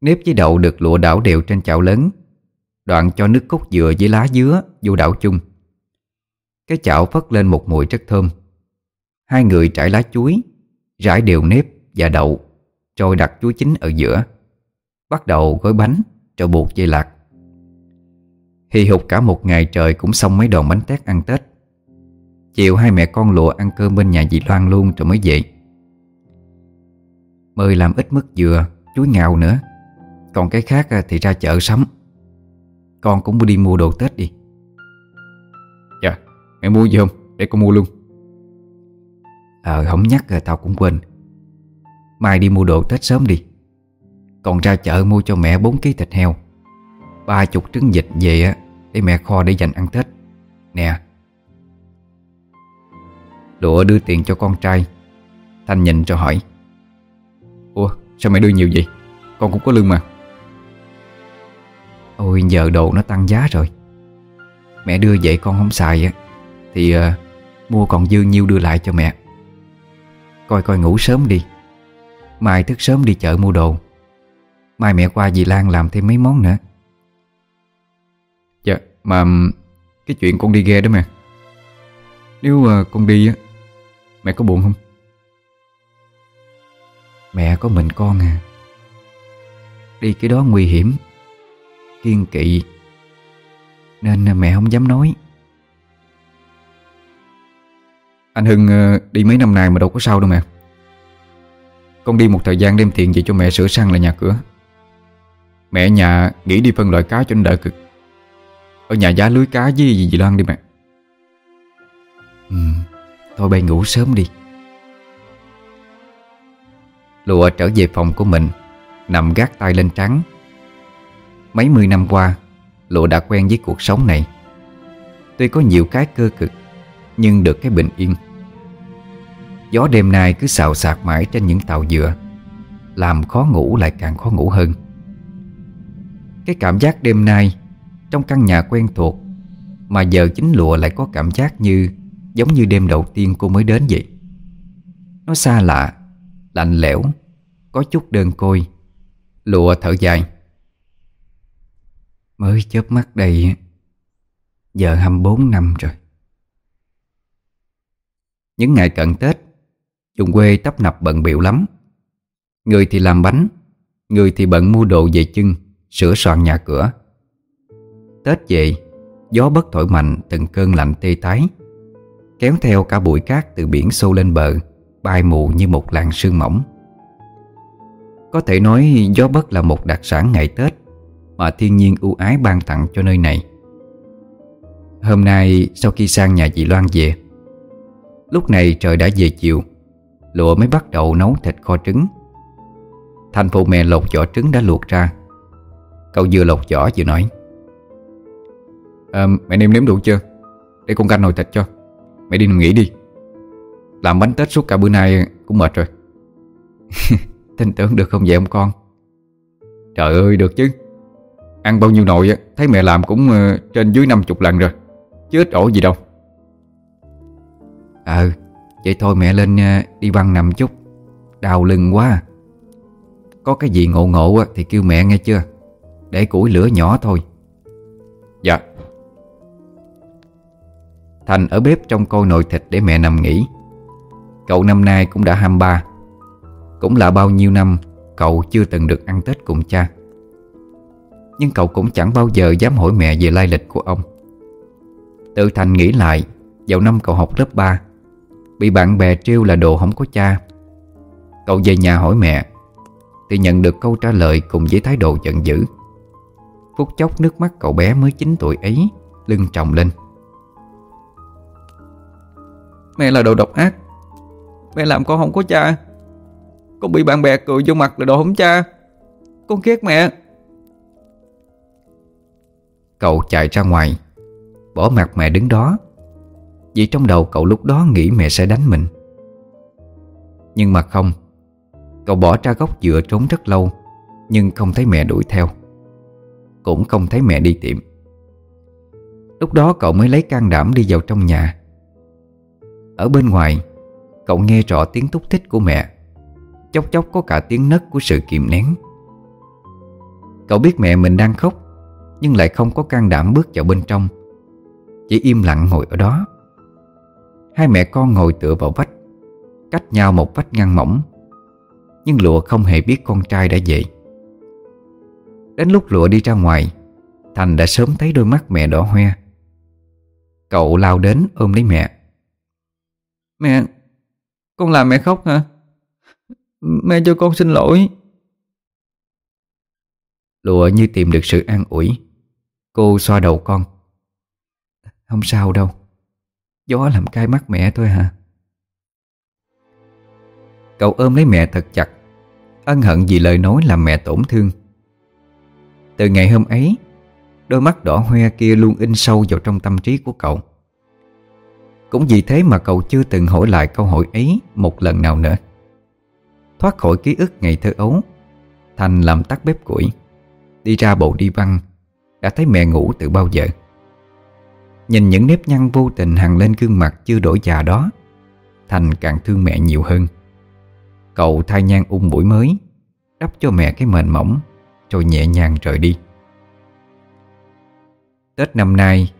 Nếp với đậu được lụa đảo đều trên chảo lớn. Đoạn cho nước cốt dừa với lá dứa vô đảo chung. Cái chảo phất lên một mùi rất thơm. Hai người trải lá chuối, Rải đều nếp và đậu, Rồi đặt chuối chín ở giữa. Bắt đầu gói bánh Rồi buộc dây lạc. Hì hục cả một ngày trời Cũng xong mấy đòn bánh tét ăn Tết. Chiều hai mẹ con lụa ăn cơm bên nhà dì Loan luôn rồi mới về. Mời làm ít mứt dừa, Chuối ngào nữa. Còn cái khác à, thì ra chợ sắm. Con cũng đi mua đồ Tết đi. Dạ Mẹ mua gì không? Để con mua luôn. Ờ không nhắc rồi tao cũng quên. Mai đi mua đồ Tết sớm đi. Còn ra chợ mua cho mẹ 4 kg thịt heo. Ba chục trứng vịt về á Để mẹ kho để dành ăn Tết. Nè. Lụa đưa tiền cho con trai. Thanh nhìn cho hỏi. Ủa sao mẹ đưa nhiều vậy? Con cũng có lương mà. Ôi giờ đồ nó tăng giá rồi. Mẹ đưa vậy con không xài á Thì uh, mua còn dư nhiêu đưa lại cho mẹ. Coi coi ngủ sớm đi. Mai thức sớm đi chợ mua đồ. Mai mẹ qua dì Lan làm thêm mấy món nữa. Dạ mà Cái chuyện con đi ghe đó mẹ. Nếu uh, con đi á Mẹ có buồn không? Mẹ có mình con à. Đi cái đó nguy hiểm Kiên kỵ. Nên mẹ không dám nói Anh Hưng ờ, đi mấy năm nay mà đâu có sao đâu mẹ. Con đi một thời gian đem tiền về cho mẹ sửa sang lại nhà cửa. Mẹ nhà nghỉ đi phân loại cá cho nên đỡ cực. Ở nhà giá lưới cá với gì gì Loan đi mẹ. Ừ, Thôi bay ngủ sớm đi. Lụa trở về phòng của mình Nằm gác tay lên trắng. Mấy mươi năm qua Lụa đã quen với cuộc sống này. Tuy có nhiều cái cơ cực nhưng được cái bình yên. Gió đêm nay cứ xào xạc mãi trên những tàu dừa, Làm khó ngủ lại càng khó ngủ hơn. Cái cảm giác đêm nay Trong căn nhà quen thuộc Mà giờ chính lụa lại có cảm giác như, Giống như đêm đầu tiên cô mới đến vậy. Nó xa lạ, Lạnh lẽo, Có chút đơn côi. Lụa thở dài. Mới chớp mắt đây Giờ 24 năm rồi. Những ngày cận Tết Dùng quê tấp nập bận biểu lắm. Người thì làm bánh, Người thì bận mua đồ về chân Sửa soạn nhà cửa. Tết về, Gió bất thổi mạnh, từng cơn lạnh tê tái, Kéo theo cả bụi cát từ biển xô lên bờ, Bay mù như một làn sương mỏng. Có thể nói gió bất là một đặc sản ngày Tết Mà thiên nhiên ưu ái ban tặng cho nơi này. Hôm nay, sau khi sang nhà chị Loan về Lúc này trời đã về chiều Lụa mới bắt đầu nấu thịt kho trứng. Thành phụ mẹ lột vỏ trứng đã luộc ra. Cậu vừa lột vỏ vừa nói à, Mẹ nêm nếm đủ chưa? Để con canh nồi thịt cho. Mẹ đi nằm nghỉ đi. Làm bánh Tết suốt cả bữa nay cũng mệt rồi. Tin tưởng được không vậy ông con? Trời ơi được chứ. Ăn bao nhiêu nồi Thấy mẹ làm cũng ờ, trên dưới 50 lần rồi. Chứ ít ổ gì đâu. Ờ Vậy thôi mẹ lên uh, đi băng nằm chút. Đau lưng quá. Có cái gì ngộ ngộ thì kêu mẹ nghe chưa? Để củi lửa nhỏ thôi. Dạ. Thành ở bếp trong coi nồi thịt để mẹ nằm nghỉ. Cậu năm nay cũng đã 23 Cũng là bao nhiêu năm Cậu chưa từng được ăn Tết cùng cha. Nhưng cậu cũng chẳng bao giờ dám hỏi mẹ về lai lịch của ông. Tự Thành nghĩ lại Vào năm cậu học lớp 3 Bị bạn bè trêu là đồ không có cha. Cậu về nhà hỏi mẹ Thì nhận được câu trả lời cùng với thái độ giận dữ. Phút chốc nước mắt cậu bé mới 9 tuổi ấy Lưng tròng lên. Mẹ là đồ độc ác. Mẹ làm con không có cha. Con bị bạn bè cười vô mặt là đồ không cha. Con ghét mẹ. Cậu chạy ra ngoài Bỏ mặt mẹ đứng đó vì trong đầu cậu lúc đó nghĩ mẹ sẽ đánh mình. Nhưng mà không, Cậu bỏ ra góc dựa trốn rất lâu, Nhưng không thấy mẹ đuổi theo. Cũng không thấy mẹ đi tiệm. Lúc đó cậu mới lấy can đảm đi vào trong nhà. Ở bên ngoài, Cậu nghe rõ tiếng thúc thích của mẹ. Chốc chốc có cả tiếng nấc của sự kiềm nén. Cậu biết mẹ mình đang khóc, Nhưng lại không có can đảm bước vào bên trong. Chỉ im lặng ngồi ở đó. Hai mẹ con ngồi tựa vào vách, Cách nhau một vách ngăn mỏng. Nhưng lụa không hề biết con trai đã về. Đến lúc lụa đi ra ngoài, Thành đã sớm thấy đôi mắt mẹ đỏ hoe. Cậu lao đến ôm lấy mẹ. Mẹ, Con làm mẹ khóc hả? Mẹ cho con xin lỗi. Lụa như tìm được sự an ủi. Cô xoa đầu con. Không sao đâu Gió làm cay mắt mẹ thôi hả? Cậu ôm lấy mẹ thật chặt, Ân hận vì lời nói làm mẹ tổn thương. Từ ngày hôm ấy, Đôi mắt đỏ hoe kia luôn in sâu vào trong tâm trí của cậu. Cũng vì thế mà cậu chưa từng hỏi lại câu hỏi ấy một lần nào nữa. Thoát khỏi ký ức ngày thơ ấu, Thành làm tắt bếp củi, Đi ra bộ đi văn Đã thấy mẹ ngủ từ bao giờ. Nhìn những nếp nhăn vô tình hằn lên gương mặt chưa đổi già đó, Thành càng thương mẹ nhiều hơn. Cậu thay nhang um ung mũi mới, Đắp cho mẹ cái mền mỏng, Rồi nhẹ nhàng rời đi. Tết năm nay,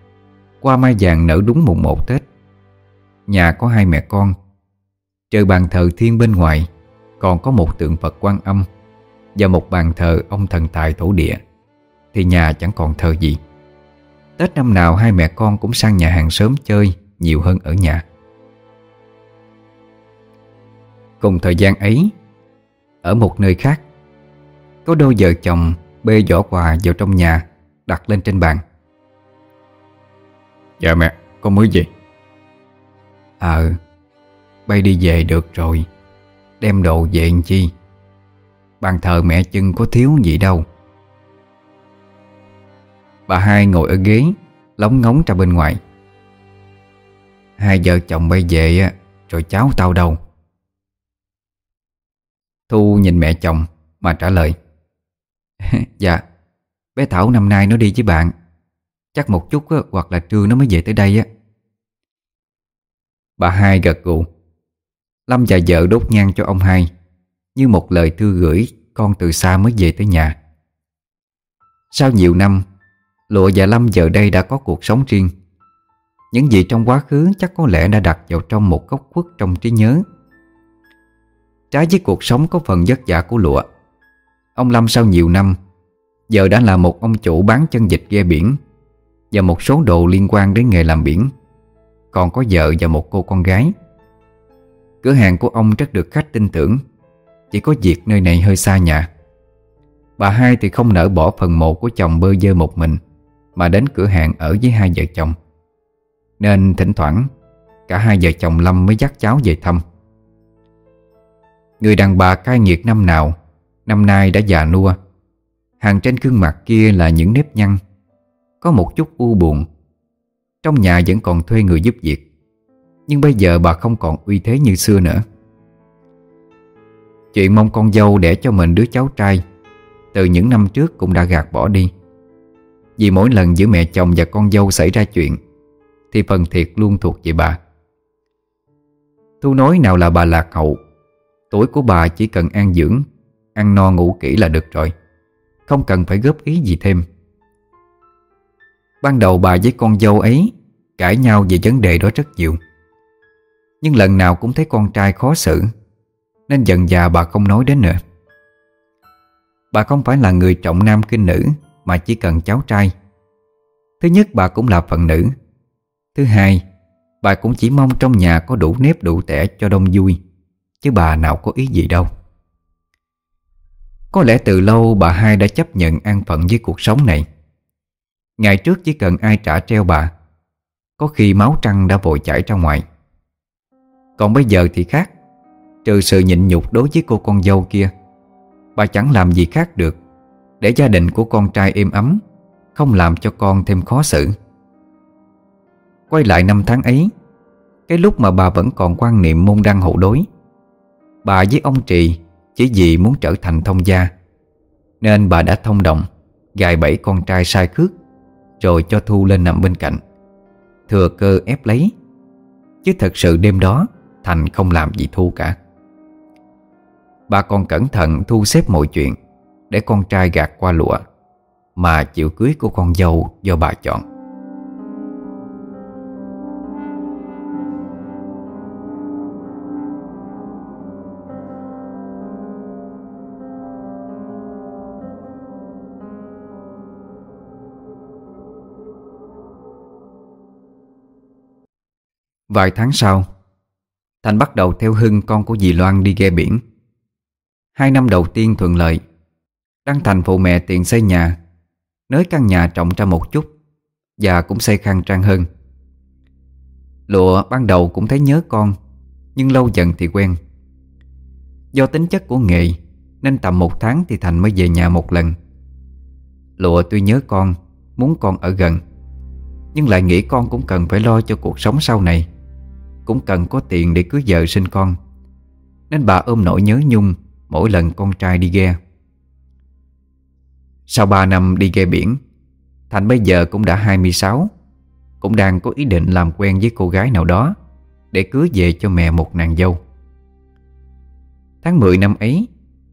Qua mai vàng nở đúng mùng một Tết, Nhà có hai mẹ con. Trừ bàn thờ thiên bên ngoài, Còn có một tượng Phật quan âm Và một bàn thờ ông thần tài thổ địa, Thì nhà chẳng còn thờ gì. Tết năm nào hai mẹ con cũng sang nhà hàng sớm chơi Nhiều hơn ở nhà. Cùng thời gian ấy Ở một nơi khác Có đôi vợ chồng bê giỏ quà vào trong nhà Đặt lên trên bàn. Dạ mẹ con mới về. Ờ Bay đi về được rồi Đem đồ về làm chi? Bàn thờ mẹ chân có thiếu gì đâu Bà hai ngồi ở ghế Lóng ngóng ra bên ngoài. Hai vợ chồng bay về Rồi cháu tao đâu? Thu nhìn mẹ chồng Mà trả lời Dạ Bé Thảo năm nay nó đi với bạn. Chắc một chút á, hoặc là trưa nó mới về tới đây á. Bà hai gật gù. Lâm và vợ đốt nhang cho ông hai Như một lời thư gửi Con từ xa mới về tới nhà. Sau nhiều năm Lụa và Lâm giờ đây đã có cuộc sống riêng. Những gì trong quá khứ Chắc có lẽ đã đặt vào trong một góc khuất Trong trí nhớ. Trái với cuộc sống có phần vất vả của Lụa, Ông Lâm sau nhiều năm, Giờ đã là một ông chủ bán chân dịch ghe biển Và một số đồ liên quan đến nghề làm biển, Còn có vợ và một cô con gái. Cửa hàng của ông rất được khách tin tưởng, Chỉ có việc nơi này hơi xa nhà. Bà hai thì không nỡ bỏ phần mộ của chồng bơ dơ một mình. Mà đến cửa hàng ở với hai vợ chồng. Nên thỉnh thoảng, Cả hai vợ chồng Lâm mới dắt cháu về thăm. Người đàn bà cai nghiệt năm nào, Năm nay đã già nua. Hàng trên gương mặt kia là những nếp nhăn, Có một chút u buồn. Trong nhà vẫn còn thuê người giúp việc, Nhưng bây giờ bà không còn uy thế như xưa nữa. Chuyện mong con dâu để cho mình đứa cháu trai, Từ những năm trước cũng đã gạt bỏ đi. Vì mỗi lần giữa mẹ chồng và con dâu xảy ra chuyện, Thì phần thiệt luôn thuộc về bà. Thu nói nào là bà lạc hậu, Tuổi của bà chỉ cần an dưỡng, Ăn no ngủ kỹ là được rồi, Không cần phải góp ý gì thêm. Ban đầu bà với con dâu ấy Cãi nhau về vấn đề đó rất nhiều, Nhưng lần nào cũng thấy con trai khó xử, Nên dần già bà không nói đến nữa. Bà không phải là người trọng nam kinh nữ mà chỉ cần cháu trai. Thứ nhất, bà cũng là phận nữ. Thứ hai, Bà cũng chỉ mong trong nhà có đủ nếp đủ tẻ cho đông vui, Chứ bà nào có ý gì đâu. Có lẽ từ lâu bà hai đã chấp nhận an phận với cuộc sống này. Ngày trước chỉ cần ai trả treo bà, Có khi máu trăng đã vội chảy ra ngoài. Còn bây giờ thì khác, Trừ sự nhịn nhục đối với cô con dâu kia, Bà chẳng làm gì khác được để gia đình của con trai êm ấm, Không làm cho con thêm khó xử. Quay lại năm tháng ấy, Cái lúc mà bà vẫn còn quan niệm môn đăng hộ đối, Bà với ông Trì Chỉ vì muốn trở thành thông gia, Nên bà đã thông đồng, Gài bẫy con trai sai khước, Rồi cho Thu lên nằm bên cạnh, Thừa cơ ép lấy. Chứ thật sự đêm đó, Thành không làm gì Thu cả. Bà còn cẩn thận thu xếp mọi chuyện để con trai gạt qua lụa, Mà chịu cưới của con dâu do bà chọn. Vài tháng sau Thành bắt đầu theo Hưng con của dì Loan đi ghe biển. Hai năm đầu tiên thuận lợi Đăng Thành phụ mẹ tiền xây nhà, Nới căn nhà trọng ra một chút, Và cũng xây khang trang hơn. Lụa ban đầu cũng thấy nhớ con, Nhưng lâu dần thì quen. Do tính chất của nghề, Nên tầm một tháng thì Thành mới về nhà một lần. Lụa tuy nhớ con, Muốn con ở gần, Nhưng lại nghĩ con cũng cần phải lo cho cuộc sống sau này. Cũng cần có tiền để cưới vợ sinh con, Nên bà ôm nỗi nhớ nhung Mỗi lần con trai đi ghe. Sau 3 năm đi ghe biển Thành bây giờ cũng đã 26 Cũng đang có ý định làm quen với cô gái nào đó Để cưới về cho mẹ một nàng dâu. Tháng 10 năm ấy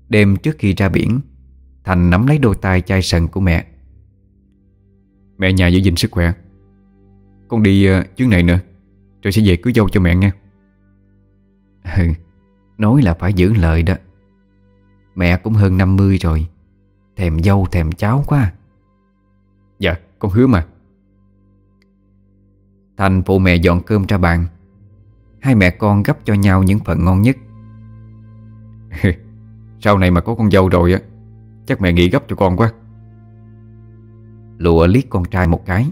Đêm trước khi ra biển Thành nắm lấy đôi tay chai sần của mẹ. Mẹ nhà giữ gìn sức khỏe. Con đi uh, chuyến này nữa rồi sẽ về cưới dâu cho mẹ nghe. Ừ Nói là phải giữ lời đó. Mẹ cũng hơn 50 rồi Thèm dâu thèm cháu quá Dạ con hứa mà. Thành phụ mẹ dọn cơm ra bàn. Hai mẹ con gấp cho nhau những phần ngon nhất. Sau này mà có con dâu rồi á Chắc mẹ nghĩ gấp cho con quá. Lụa liếc con trai một cái.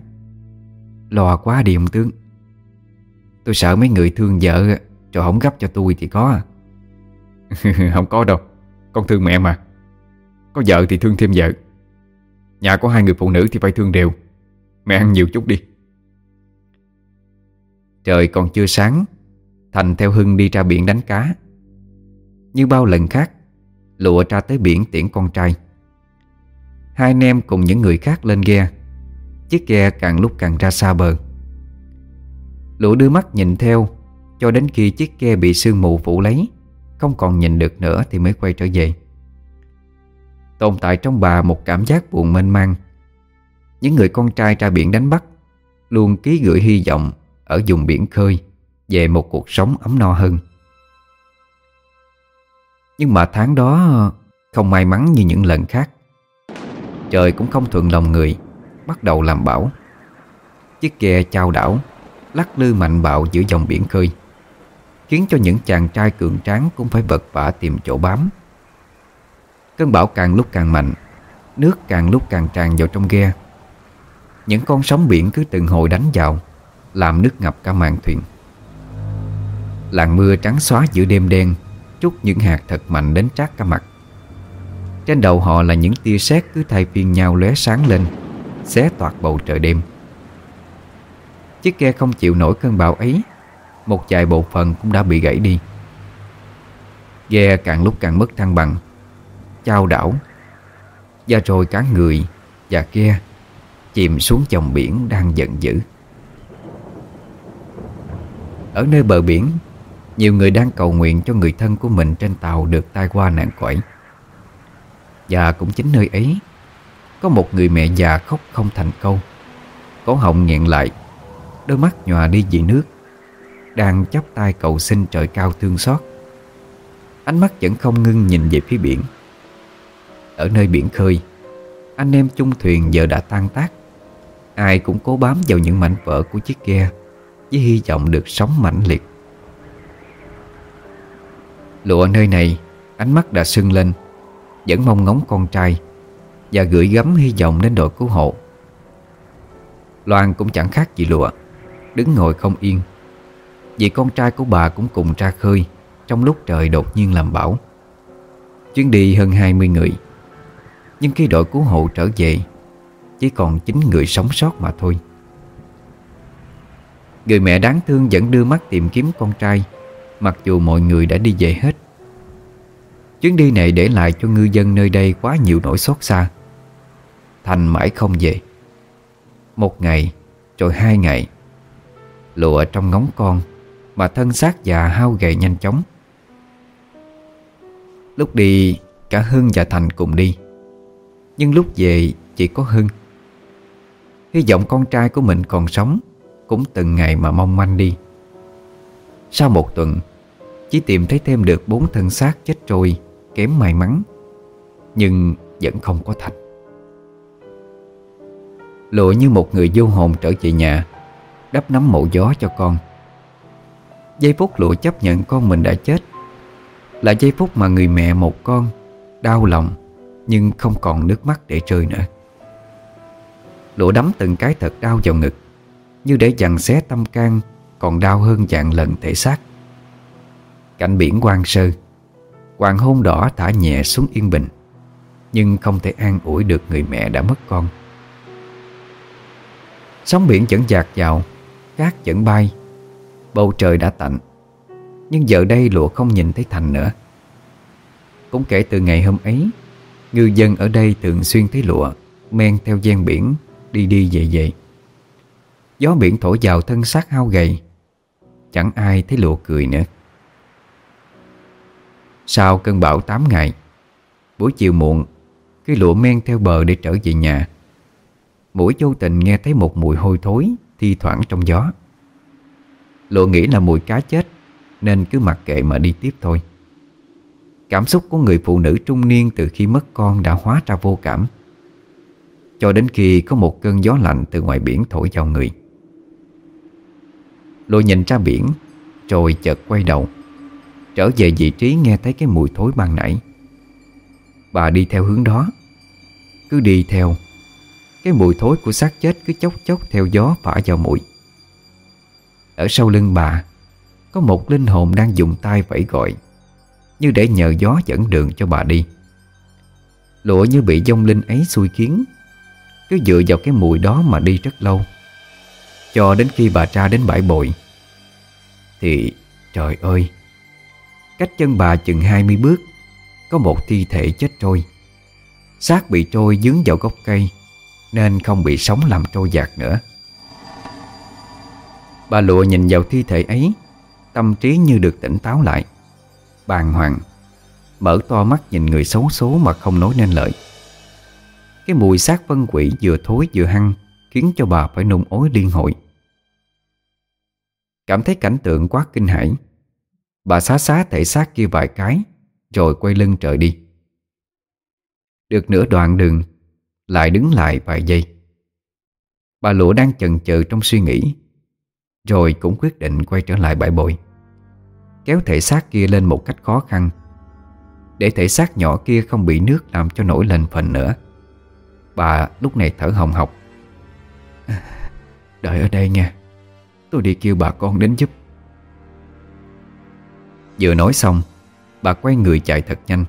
Lo quá đi ông tướng. Tôi sợ mấy người thương vợ Rồi không gấp cho tôi thì có à. Không có đâu Con thương mẹ mà có vợ thì thương thêm vợ. Nhà có hai người phụ nữ thì phải thương đều. Mẹ ăn nhiều chút đi. Trời còn chưa sáng, Thành theo Hưng đi ra biển đánh cá. Như bao lần khác, Lụa ra tới biển tiễn con trai. Hai anh em cùng những người khác lên ghe. Chiếc ghe càng lúc càng ra xa bờ. Lũ đưa mắt nhìn theo, Cho đến khi chiếc ghe bị sương mù phủ lấy, Không còn nhìn được nữa thì mới quay trở về. Tồn tại trong bà một cảm giác buồn mênh mang. Những người con trai ra biển đánh bắt, Luôn ký gửi hy vọng Ở vùng biển khơi Về một cuộc sống ấm no hơn. Nhưng mà tháng đó, Không may mắn như những lần khác. Trời cũng không thuận lòng người, Bắt đầu làm bão. Chiếc ghe trao đảo Lắc lư mạnh bạo giữa dòng biển khơi, Khiến cho những chàng trai cường tráng Cũng phải vật vả tìm chỗ bám. Cơn bão càng lúc càng mạnh, Nước càng lúc càng tràn vào trong ghe. Những con sóng biển cứ từng hồi đánh vào, Làm nước ngập cả màn thuyền. Làn mưa trắng xóa giữa đêm đen, Trút những hạt thật mạnh đến trát cả mặt. Trên đầu họ là những tia sét cứ thay phiên nhau lóe sáng lên, Xé toạc bầu trời đêm. Chiếc ghe không chịu nổi cơn bão ấy, Một vài bộ phận cũng đã bị gãy đi. Ghe càng lúc càng mất thăng bằng Chao đảo. Và rồi cả người và ghe Chìm xuống dòng biển đang giận dữ. Ở nơi bờ biển, Nhiều người đang cầu nguyện cho người thân của mình trên tàu được tai qua nạn khỏi. Và cũng chính nơi ấy, Có một người mẹ già khóc không thành câu. Cổ họng nghẹn lại, Đôi mắt nhòa đi vì nước, Đang chắp tay cầu xin trời cao thương xót. Ánh mắt vẫn không ngưng nhìn về phía biển. Ở nơi biển khơi. Anh em chung thuyền giờ đã tan tác. Ai cũng cố bám vào những mảnh vỡ của chiếc ghe, Với hy vọng được sống mãnh liệt. Lụa nơi này, Ánh mắt đã sưng lên, Vẫn mong ngóng con trai, Và gửi gắm hy vọng đến đội cứu hộ. Loan cũng chẳng khác gì lụa, Đứng ngồi không yên. Vì con trai của bà cũng cùng ra khơi, Trong lúc trời đột nhiên làm bão. Chuyến đi hơn 20 người nhưng khi đội cứu hộ trở về, Chỉ còn 9 người sống sót mà thôi. Người mẹ đáng thương vẫn đưa mắt tìm kiếm con trai, Mặc dù mọi người đã đi về hết. Chuyến đi này để lại cho ngư dân nơi đây quá nhiều nỗi xót xa. Thành mãi không về. Một ngày, Rồi hai ngày, Lụa trong ngóng con, Mà thân xác già hao gầy nhanh chóng. Lúc đi, Cả Hưng và Thành cùng đi. Nhưng lúc về, chỉ có Hưng. Hy vọng con trai của mình còn sống Cũng từng ngày mà mong manh đi. Sau một tuần, Chỉ tìm thấy thêm được bốn thân xác chết trôi, Kém may mắn, Nhưng vẫn không có Thành. Lụa như một người vô hồn trở về nhà, Đắp nắm mộ gió cho con. Giây phút lụa chấp nhận con mình đã chết Là giây phút mà người mẹ một con Đau lòng nhưng không còn nước mắt để rơi nữa. Lụa đấm từng cái thật đau vào ngực, Như để dằn xé tâm can Còn đau hơn dạng lần thể xác. Cảnh biển quang sơ, Hoàng hôn đỏ thả nhẹ xuống yên bình, Nhưng không thể an ủi được người mẹ đã mất con. Sóng biển vẫn dạt vào, Cát vẫn bay, Bầu trời đã tạnh, Nhưng giờ đây lụa không nhìn thấy Thành nữa. Cũng kể từ ngày hôm ấy Ngư dân ở đây thường xuyên thấy lụa, Men theo gian biển, Đi đi về về. Gió biển thổi vào thân xác hao gầy, Chẳng ai thấy lụa cười nữa. Sau cơn bão 8 ngày, Buổi chiều muộn Khi lụa men theo bờ để trở về nhà. Mũi vô tình nghe thấy một mùi hôi thối Thi thoảng trong gió. Lụa nghĩ là mùi cá chết, Nên cứ mặc kệ mà đi tiếp thôi. Cảm xúc của người phụ nữ trung niên Từ khi mất con đã hóa ra vô cảm. Cho đến khi có một cơn gió lạnh Từ ngoài biển thổi vào người. Lôi nhìn ra biển, Rồi chợt quay đầu, Trở về vị trí nghe thấy cái mùi thối ban nãy. Bà đi theo hướng đó, Cứ đi theo. Cái mùi thối của xác chết cứ chốc chốc theo gió phả vào mũi. Ở sau lưng bà, Có một linh hồn đang dùng tay vẫy gọi. Như để nhờ gió dẫn đường cho bà đi. Lụa như bị dông linh ấy xui khiến, Cứ dựa vào cái mùi đó mà đi rất lâu. Cho đến khi bà ra đến bãi bội Thì, trời ơi, Cách chân bà chừng 20 bước, Có một thi thể chết trôi. Xác bị trôi dướng vào gốc cây, nên không bị sóng làm trôi giạt nữa. Bà lụa nhìn vào thi thể ấy, Tâm trí như được tỉnh táo lại. Bàng hoàng, Mở to mắt nhìn người xấu số mà không nói nên lời. Cái mùi xác vân quỷ vừa thối vừa hăng Khiến cho bà phải nôn ối liên hội Cảm thấy cảnh tượng quá kinh hãi, Bà xá xá thể xác kia vài cái, Rồi quay lưng trời đi. Được nửa đoạn đường, lại đứng lại vài giây. Bà Lụa đang chần chừ trong suy nghĩ, Rồi cũng quyết định quay trở lại bãi bồi. Kéo thể xác kia lên một cách khó khăn. Để thể xác nhỏ kia không bị nước làm cho nổi lên phần nữa. Bà lúc này thở hồng hộc. Ờ, đợi ở đây nha. Tôi đi kêu bà con đến giúp. Vừa nói xong, Bà quay người chạy thật nhanh.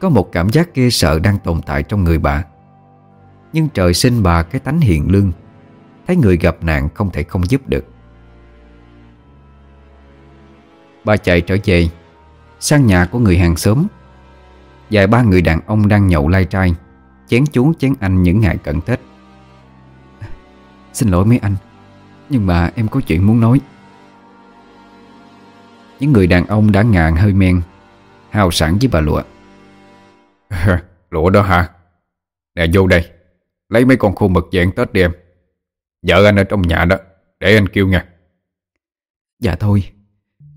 Có một cảm giác ghê sợ đang tồn tại trong người bà. Nhưng trời sinh bà cái tánh hiền lương. Thấy người gặp nạn không thể không giúp được. Bà chạy trở về. Sang nhà của người hàng xóm. Vài ba người đàn ông đang nhậu lai trai Chén chú chén anh những ngày cận Tết. Xin lỗi mấy anh Nhưng mà em có chuyện muốn nói. Những người đàn ông đã ngàn hơi men Hào sẵn với bà lụa. Lụa đó hả? Nè vô đây. Lấy mấy con khô mực về Tết đi em. Vợ anh ở trong nhà đó Để anh kêu nha Dạ thôi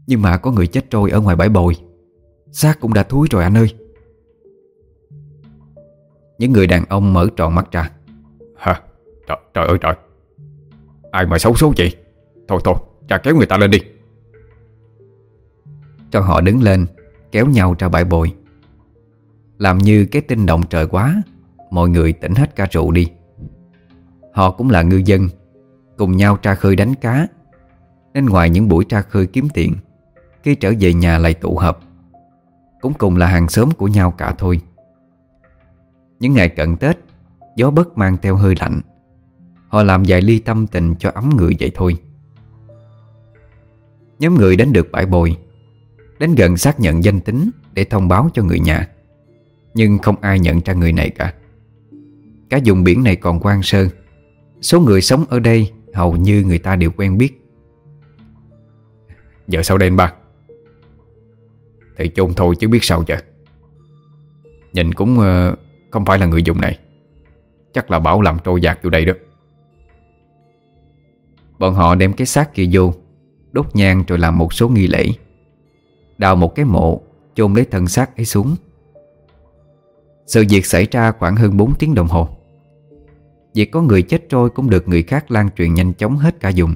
Nhưng mà có người chết trôi ở ngoài bãi bồi. Xác cũng đã thúi rồi anh ơi. Những người đàn ông mở tròn mắt ra. Hả? Trời, trời ơi trời. Ai mà xấu số vậy? Thôi thôi cha kéo người ta lên đi. Cho họ đứng lên Kéo nhau ra bãi bồi. Làm như cái tin động trời quá Mọi người tỉnh hết cả rượu đi. Họ cũng là ngư dân Cùng nhau tra khơi đánh cá. Nên ngoài những buổi tra khơi kiếm tiền khi trở về nhà lại tụ hợp Cũng cùng là hàng xóm của nhau cả thôi. Những ngày cận Tết, Gió bất mang theo hơi lạnh. Họ làm vài ly tâm tình cho ấm người vậy thôi. Nhóm người đến được bãi bồi, Đến gần xác nhận danh tính Để thông báo cho người nhà. Nhưng không ai nhận ra người này cả. Cả vùng biển này còn quan sơ. Số người sống ở đây Hầu như người ta đều quen biết. Giờ sau đây anh ba? Thì chôn thôi chứ biết sao giờ Nhìn cũng uh, không phải là người dùng này. Chắc là Bảo làm trôi giạt vô đây đó. Bọn họ đem cái xác kia vô Đốt nhang rồi làm một số nghi lễ. Đào một cái mộ chôn lấy thân xác ấy xuống. Sự việc xảy ra khoảng hơn 4 tiếng đồng hồ. Việc có người chết trôi cũng được người khác lan truyền nhanh chóng hết cả vùng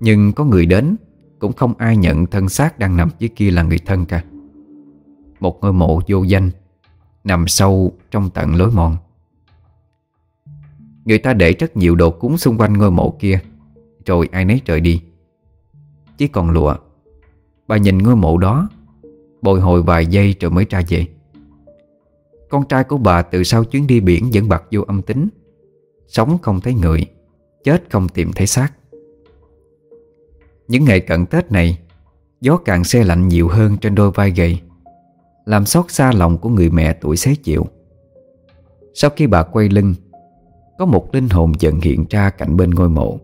Nhưng có người đến cũng không ai nhận thân xác đang nằm dưới kia là người thân cả. Một ngôi mộ vô danh, Nằm sâu trong tận lối mòn. Người ta để rất nhiều đồ cúng xung quanh ngôi mộ kia, Rồi ai nấy trời đi. Chỉ còn lụa. Bà nhìn ngôi mộ đó, Bồi hồi vài giây rồi mới ra về. Con trai của bà từ sau chuyến đi biển Vẫn bạc vô âm tính. Sống không thấy người, Chết không tìm thấy xác. Những ngày cận Tết này, Gió càng xe lạnh nhiều hơn trên đôi vai gầy, Làm xót xa lòng của người mẹ tuổi xế chịu Sau khi bà quay lưng, Có một linh hồn dần hiện ra cạnh bên ngôi mộ,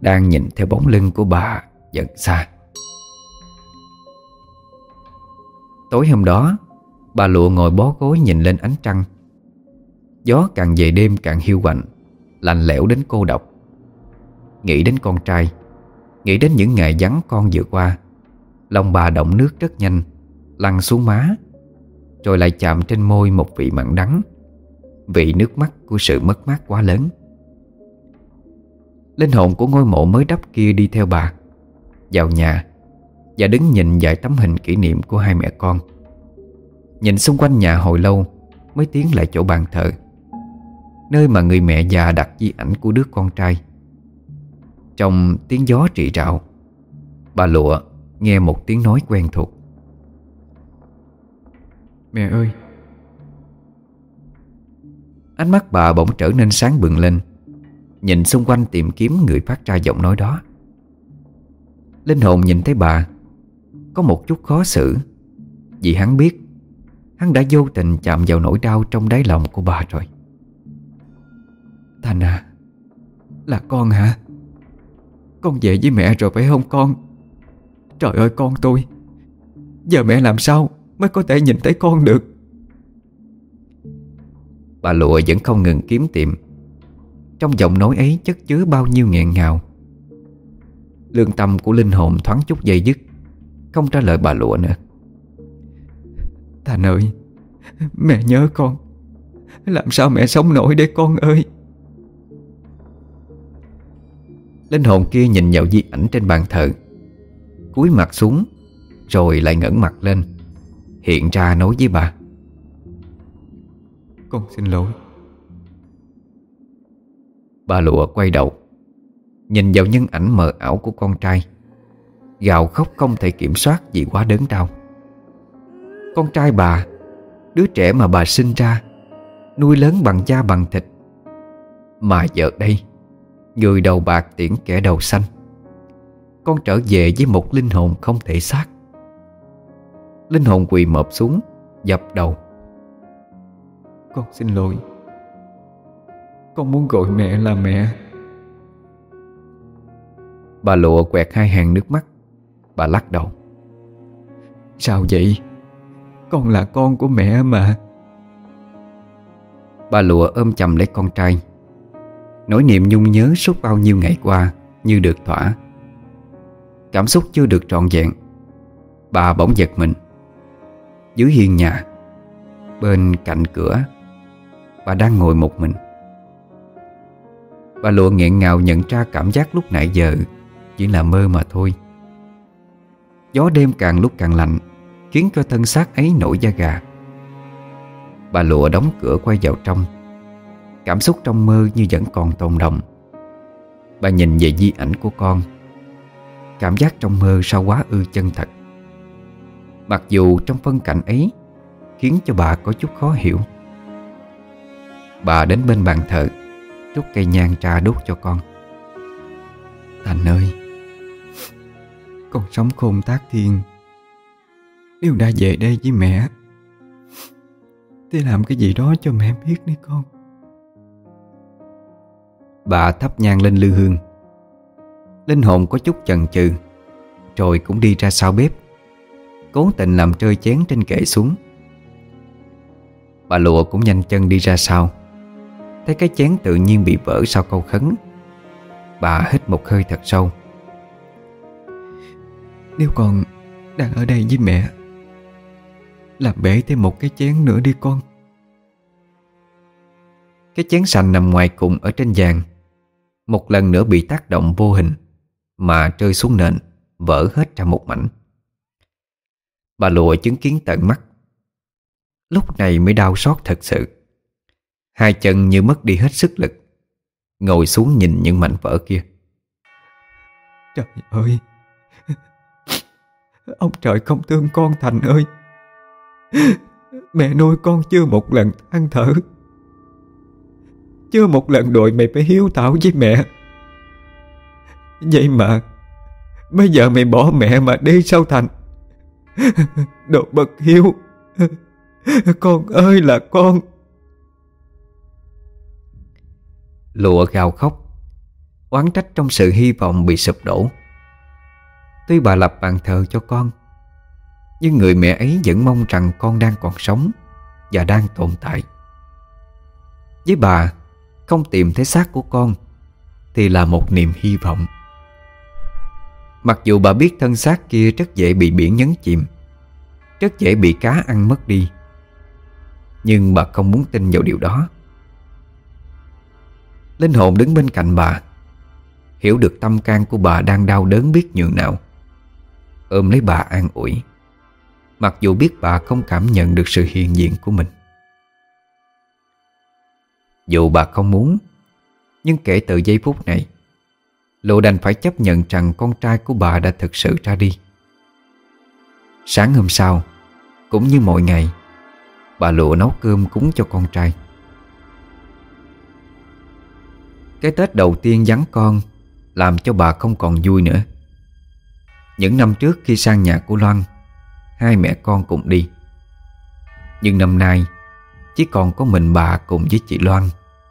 Đang nhìn theo bóng lưng của bà dần xa. Tối hôm đó, Bà lụa ngồi bó gối nhìn lên ánh trăng. Gió càng về đêm càng hiu quạnh, Lạnh lẽo đến cô độc. Nghĩ đến con trai Nghĩ đến những ngày vắng con vừa qua, Lòng bà động nước rất nhanh, Lăn xuống má, Rồi lại chạm trên môi một vị mặn đắng. Vị nước mắt của sự mất mát quá lớn. Linh hồn của ngôi mộ mới đắp kia đi theo bà, Vào nhà Và đứng nhìn vài tấm hình kỷ niệm của hai mẹ con. Nhìn xung quanh nhà hồi lâu Mới tiến lại chỗ bàn thờ, Nơi mà người mẹ già đặt di ảnh của đứa con trai. Trong tiếng gió trị rạo. Bà lụa nghe một tiếng nói quen thuộc. Mẹ ơi! Ánh mắt bà bỗng trở nên sáng bừng lên. Nhìn xung quanh tìm kiếm người phát ra giọng nói đó. Linh hồn nhìn thấy bà. Có một chút khó xử. Vì hắn biết, Hắn đã vô tình chạm vào nỗi đau trong đáy lòng của bà rồi. Thành à Là con hả? Con về với mẹ rồi phải không con? Trời ơi con tôi Giờ mẹ làm sao Mới có thể nhìn thấy con được? Bà lụa vẫn không ngừng kiếm tìm. Trong giọng nói ấy chất chứa bao nhiêu nghẹn ngào. Lương tâm của linh hồn thoáng chút dây dứt Không trả lời bà lụa nữa. Thành ơi Mẹ nhớ con. Làm sao mẹ sống nổi để con ơi Linh hồn kia nhìn vào di ảnh trên bàn thờ cúi mặt xuống Rồi lại ngẩng mặt lên Hiện ra nói với bà. Con xin lỗi. Bà lụa quay đầu Nhìn vào nhân ảnh mờ ảo của con trai Gào khóc không thể kiểm soát vì quá đớn đau. Con trai bà Đứa trẻ mà bà sinh ra Nuôi lớn bằng da bằng thịt Mà giờ đây Người đầu bạc tiễn kẻ đầu xanh. Con trở về với một linh hồn không thể xác. Linh hồn quỳ mập xuống, Dập đầu. Con xin lỗi. Con muốn gọi mẹ là mẹ. Bà lụa quẹt hai hàng nước mắt. Bà lắc đầu. Sao vậy? Con là con của mẹ mà. Bà lụa ôm chầm lấy con trai. Nỗi niềm nhung nhớ suốt bao nhiêu ngày qua Như được thỏa. Cảm xúc chưa được trọn vẹn, Bà bỗng giật mình. Dưới hiên nhà, Bên cạnh cửa, Bà đang ngồi một mình. Bà lụa nghẹn ngào nhận ra cảm giác lúc nãy giờ Chỉ là mơ mà thôi. Gió đêm càng lúc càng lạnh, Khiến cho thân xác ấy nổi da gà. Bà lụa đóng cửa quay vào trong. Cảm xúc trong mơ như vẫn còn tồn động Bà nhìn về di ảnh của con. Cảm giác trong mơ sao quá ư chân thật. Mặc dù trong phân cảnh ấy, Khiến cho bà có chút khó hiểu. Bà đến bên bàn thờ, Rút cây nhang trà đốt cho con. Thành ơi, Con sống khôn tác thiên Nếu đã về đây với mẹ, Thì làm cái gì đó cho mẹ biết đi con. Bà thắp nhang lên lư hương. Linh hồn có chút chần chừ Rồi cũng đi ra sau bếp Cố tình làm rơi chén trên kệ xuống. Bà lụa cũng nhanh chân đi ra sau Thấy cái chén tự nhiên bị vỡ sau câu khấn. Bà hít một hơi thật sâu. Nếu con đang ở đây với mẹ Làm bể thêm một cái chén nữa đi con. Cái chén sành nằm ngoài cùng ở trên vàng một lần nữa bị tác động vô hình, Mà rơi xuống nền, Vỡ hết ra một mảnh. Bà lụa chứng kiến tận mắt. Lúc này mới đau xót thật sự. Hai chân như mất đi hết sức lực, Ngồi xuống nhìn những mảnh vỡ kia. Trời ơi! Ông trời không thương con Thành ơi! Mẹ nuôi con chưa một lần than thở. Chưa một lần đội mày phải hiếu thảo với mẹ. Vậy mà, Bây giờ mày bỏ mẹ mà đi sao Thành? Đồ bậc hiếu, Con ơi là con. Lụa gào khóc, Oán trách trong sự hy vọng bị sụp đổ. Tuy bà lập bàn thờ cho con, Nhưng người mẹ ấy vẫn mong rằng con đang còn sống Và đang tồn tại. Với bà không tìm thấy xác của con Thì là một niềm hy vọng. Mặc dù bà biết thân xác kia rất dễ bị biển nhấn chìm, Rất dễ bị cá ăn mất đi, Nhưng bà không muốn tin vào điều đó. Linh hồn đứng bên cạnh bà, Hiểu được tâm can của bà đang đau đớn biết nhường nào, Ôm lấy bà an ủi, Mặc dù biết bà không cảm nhận được sự hiện diện của mình. Dù bà không muốn. Nhưng kể từ giây phút này Lộ đành phải chấp nhận rằng con trai của bà đã thực sự ra đi. Sáng hôm sau, Cũng như mọi ngày, Bà Lụa nấu cơm cúng cho con trai. Cái Tết đầu tiên vắng con Làm cho bà không còn vui nữa. Những năm trước khi sang nhà của Loan, Hai mẹ con cùng đi. Nhưng năm nay chỉ còn có mình bà cùng với chị Loan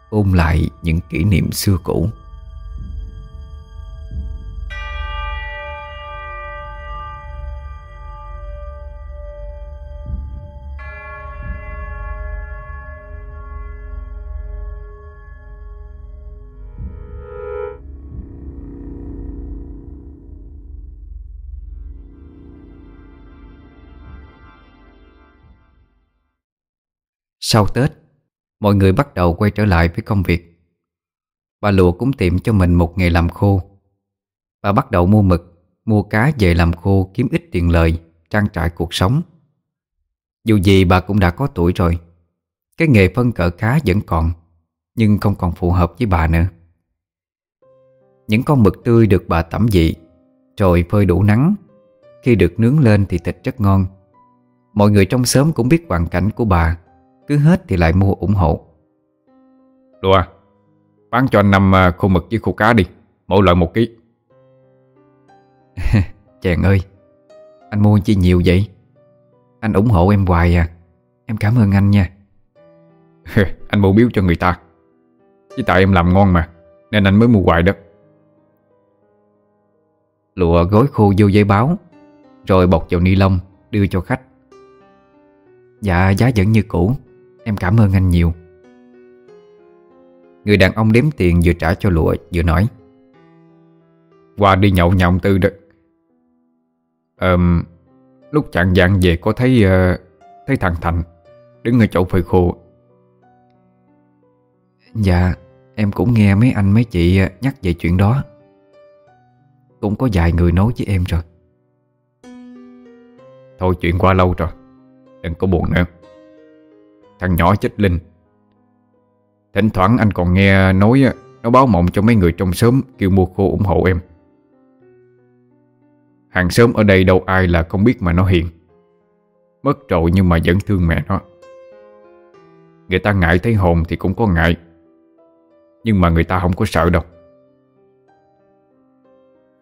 Ôm lại những kỷ niệm xưa cũ. Sau Tết, Mọi người bắt đầu quay trở lại với công việc. Bà Lụa cũng tìm cho mình một nghề làm khô. Bà bắt đầu mua mực, Mua cá về làm khô kiếm ít tiền lời, Trang trải cuộc sống. Dù gì bà cũng đã có tuổi rồi, Cái nghề phân cỡ cá vẫn còn, Nhưng không còn phù hợp với bà nữa. Những con mực tươi được bà tẩm dị Rồi phơi đủ nắng, Khi được nướng lên thì thịt rất ngon. Mọi người trong xóm cũng biết hoàn cảnh của bà cứ hết thì lại mua ủng hộ. Lùa Bán cho anh năm à, khô mực với khô cá đi Mỗi loại một ký. Chàng ơi Anh mua chi nhiều vậy? Anh ủng hộ em hoài à. Em cảm ơn anh nha. Anh mua biếu cho người ta. Chỉ tại em làm ngon mà Nên anh mới mua hoài đó. Lụa gói khô vô giấy báo Rồi bọc vào ni lông Đưa cho khách. Dạ giá vẫn như cũ Em cảm ơn anh nhiều. Người đàn ông đếm tiền vừa trả cho lụa vừa nói. Qua đi nhậu nhà Tư đó um, Lúc chặn dạng về có thấy uh, Thấy thằng Thành Đứng ở chỗ phơi khô. Dạ Em cũng nghe mấy anh mấy chị ờ, nhắc về chuyện đó. Cũng có vài người nói với em rồi. Thôi chuyện qua lâu rồi Đừng có buồn nữa. Thằng nhỏ chết linh. Thỉnh thoảng anh còn nghe nói Nó báo mộng cho mấy người trong xóm, Kêu mua khô ủng hộ em. Hàng xóm ở đây đâu ai là không biết mà nó hiền. Mất trội nhưng mà vẫn thương mẹ nó. Người ta ngại thấy hồn thì cũng có ngại, Nhưng mà người ta không có sợ đâu.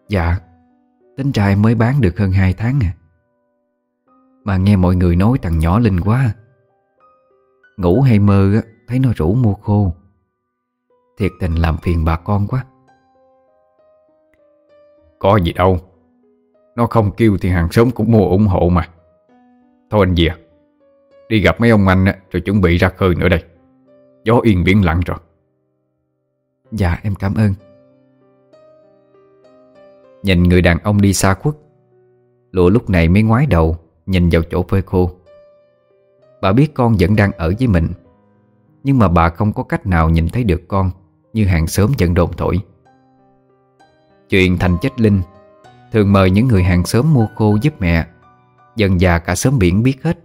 Dạ Tính ra em mới bán được hơn 2 tháng à. Mà nghe mọi người nói thằng nhỏ linh quá à. Ngủ hay mơ Thấy nó rủ mua khô. Thiệt tình làm phiền bà con quá. Có gì đâu. Nó không kêu thì hàng xóm cũng mua ủng hộ mà. Thôi anh về. Đi gặp mấy ông anh rồi chuẩn bị ra khơi nữa đây. Gió yên biển lặng rồi. Dạ em cảm ơn. Nhìn người đàn ông đi xa khuất. Lụa lúc này mới ngoái đầu Nhìn vào chỗ phơi khô Bà biết con vẫn đang ở với mình. Nhưng mà bà không có cách nào nhìn thấy được con Như hàng xóm vẫn đồn thổi. Chuyện thành chết linh Thường mời những người hàng xóm mua khô giúp mẹ, Dần già cả xóm biển biết hết.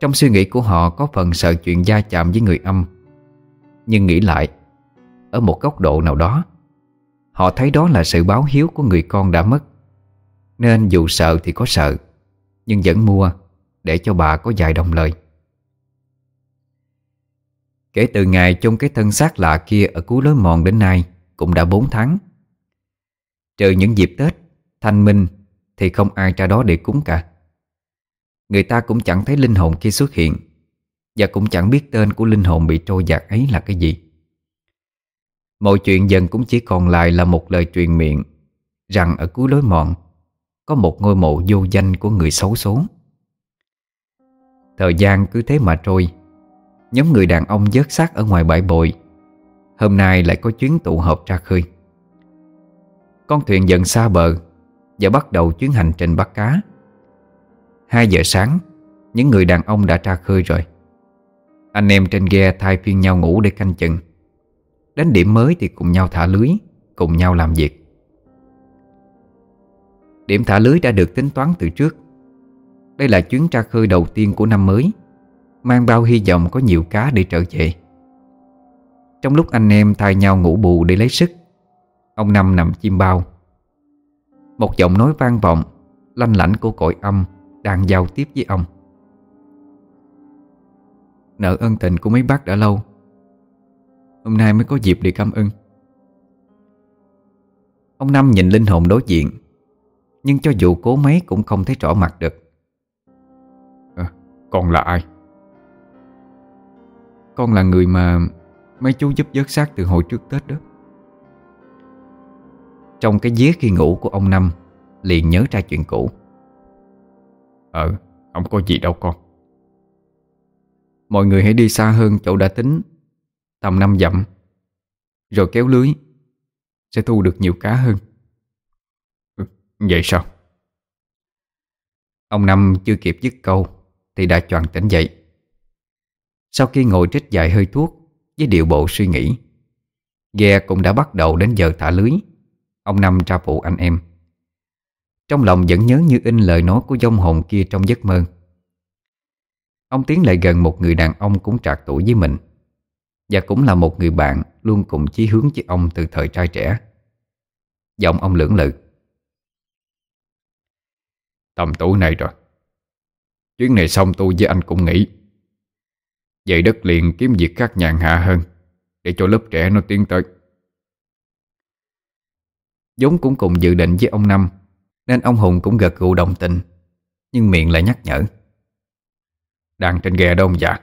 Trong suy nghĩ của họ có phần sợ chuyện gia chạm với người âm. Nhưng nghĩ lại, Ở một góc độ nào đó, Họ thấy đó là sự báo hiếu của người con đã mất. Nên dù sợ thì có sợ, Nhưng vẫn mua. Để cho bà có vài đồng lời. Kể từ ngày chôn cái thân xác lạ kia Ở cuối lối mòn đến nay, Cũng đã 4 tháng. Trừ những dịp Tết, Thanh minh Thì không ai ra đó để cúng cả. Người ta cũng chẳng thấy linh hồn kia xuất hiện, Và cũng chẳng biết tên của linh hồn bị trôi giạt ấy là cái gì. Mọi chuyện dần cũng chỉ còn lại là một lời truyền miệng Rằng ở cuối lối mòn, Có một ngôi mộ vô danh của người xấu số. Thời gian cứ thế mà trôi. Nhóm người đàn ông dớt xác ở ngoài bãi bồi. Hôm nay lại có chuyến tụ họp ra khơi. Con thuyền dần xa bờ Và bắt đầu chuyến hành trình bắt cá. 2 giờ sáng, Những người đàn ông đã ra khơi rồi. Anh em trên ghe thay phiên nhau ngủ để canh chừng. Đến điểm mới thì cùng nhau thả lưới, Cùng nhau làm việc. Điểm thả lưới đã được tính toán từ trước. Đây là chuyến ra khơi đầu tiên của năm mới, Mang bao hy vọng có nhiều cá để trở về. Trong lúc anh em thay nhau ngủ bù để lấy sức, Ông Năm nằm chim bao. Một giọng nói vang vọng, Lanh lảnh của cội âm Đang giao tiếp với ông. Nợ ân tình của mấy bác đã lâu, Hôm nay mới có dịp để cảm ơn. Ông Năm nhìn linh hồn đối diện, Nhưng cho dù cố mấy cũng không thấy rõ mặt được. Con là ai? Con là người mà Mấy chú giúp vớt xác từ hồi trước Tết đó. Trong cái vía khi ngủ của ông Năm Liền nhớ ra chuyện cũ. Ờ, không có gì đâu con. Mọi người hãy đi xa hơn chỗ đã tính Tầm năm dặm Rồi kéo lưới Sẽ thu được nhiều cá hơn. Ừ, vậy sao? Ông Năm chưa kịp dứt câu. Thì đã choàng tỉnh dậy. Sau khi ngồi trích dài hơi thuốc Với điệu bộ suy nghĩ, Ghe cũng đã bắt đầu đến giờ thả lưới. Ông Năm tra phụ anh em. Trong lòng vẫn nhớ như in lời nói của dông hồn kia trong giấc mơ. Ông tiến lại gần một người đàn ông cũng trạc tuổi với mình và cũng là một người bạn Luôn cùng chí hướng với ông từ thời trai trẻ. Giọng ông lưỡng lự. Tầm tuổi này rồi Chuyến này xong tôi với anh cũng nghĩ Vậy đất liền kiếm việc khác nhàn hạ hơn, Để cho lớp trẻ nó tiến tới. Dũng cũng cùng dự định với ông Năm, Nên ông Hùng cũng gật gù đồng tình, Nhưng miệng lại nhắc nhở. Đang trên ghe đó ông già,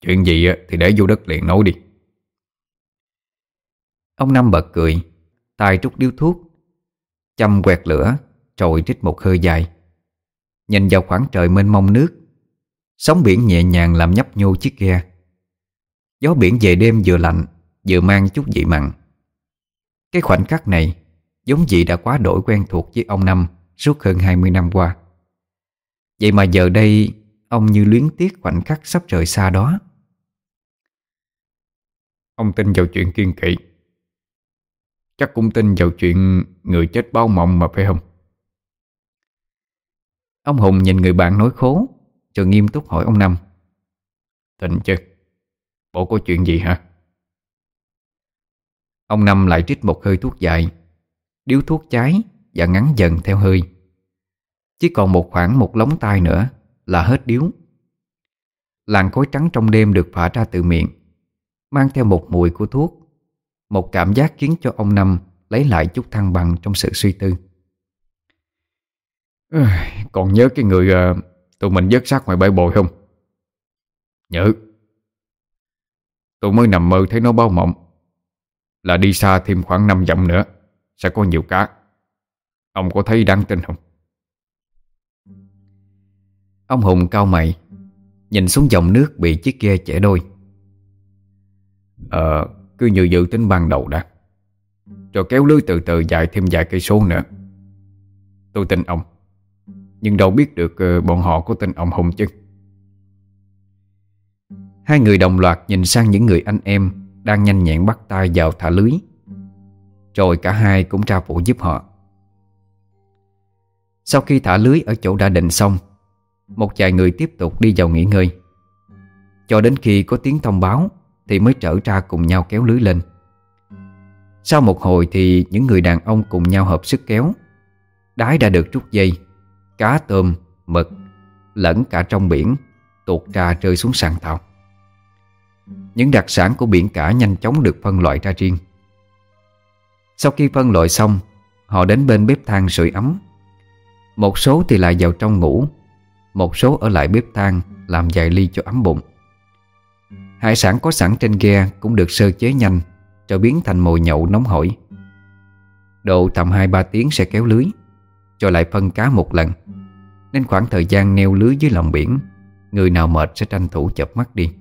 Chuyện gì thì để vô đất liền nói đi. Ông Năm bật cười, tay trút điếu thuốc, Châm quẹt lửa Rồi trích một hơi dài. Nhìn vào khoảng trời mênh mông nước. Sóng biển nhẹ nhàng làm nhấp nhô chiếc ghe. Gió biển về đêm vừa lạnh, Vừa mang chút vị mặn. Cái khoảnh khắc này, Giống dị đã quá đổi quen thuộc với ông Năm Suốt hơn 20 năm qua. Vậy mà giờ đây, Ông như luyến tiếc khoảnh khắc sắp rời xa đó. Ông tin vào chuyện kiên kỵ. Chắc cũng tin vào chuyện người chết bao mộng mà phải không? Ông Hùng nhìn người bạn nói khố Rồi nghiêm túc hỏi ông Năm. Tin chứ? Bộ có chuyện gì hả? Ông Năm lại trích một hơi thuốc dài Điếu thuốc cháy Và ngắn dần theo hơi. Chỉ còn một khoảng một lóng tay nữa Là hết điếu. Làn khói trắng trong đêm được phả ra từ miệng Mang theo một mùi của thuốc Một cảm giác khiến cho ông Năm Lấy lại chút thăng bằng trong sự suy tư còn nhớ cái người uh, Tụi mình dứt xác ngoài bãi bồi không? Nhớ. Tôi mới nằm mơ thấy nó bao mộng. Là đi xa thêm khoảng 5 dặm nữa Sẽ có nhiều cá. Ông có thấy đáng tin không? Ông Hùng cao mày Nhìn xuống dòng nước bị chiếc ghe chẻ đôi. Ờ Cứ như dự tính ban đầu đã. Rồi kéo lưới từ từ dài thêm vài cây số nữa. Tôi tin ông. Nhưng đâu biết được ờ, bọn họ có tên ông Hùng chứ. Hai người đồng loạt nhìn sang những người anh em Đang nhanh nhẹn bắt tay vào thả lưới. Rồi cả hai cũng ra phụ giúp họ. Sau khi thả lưới ở chỗ đã định xong, Một vài người tiếp tục đi vào nghỉ ngơi. Cho đến khi có tiếng thông báo Thì mới trở ra cùng nhau kéo lưới lên. Sau một hồi thì những người đàn ông cùng nhau hợp sức kéo. Đái đã được rút dây. Cá tôm, mực Lẫn cả trong biển Tuột ra rơi xuống sàn tàu những đặc sản của biển cả nhanh chóng được phân loại ra riêng. Sau khi phân loại xong Họ đến bên bếp than sưởi ấm. Một số thì lại vào trong ngủ Một số ở lại bếp than Làm vài ly cho ấm bụng. Hải sản có sẵn trên ghe Cũng được sơ chế nhanh cho biến thành mồi nhậu nóng hổi. Độ tầm 2-3 tiếng sẽ kéo lưới Cho lại phân cá một lần. Nên khoảng thời gian neo lưới dưới lòng biển, Người nào mệt sẽ tranh thủ chập mắt đi.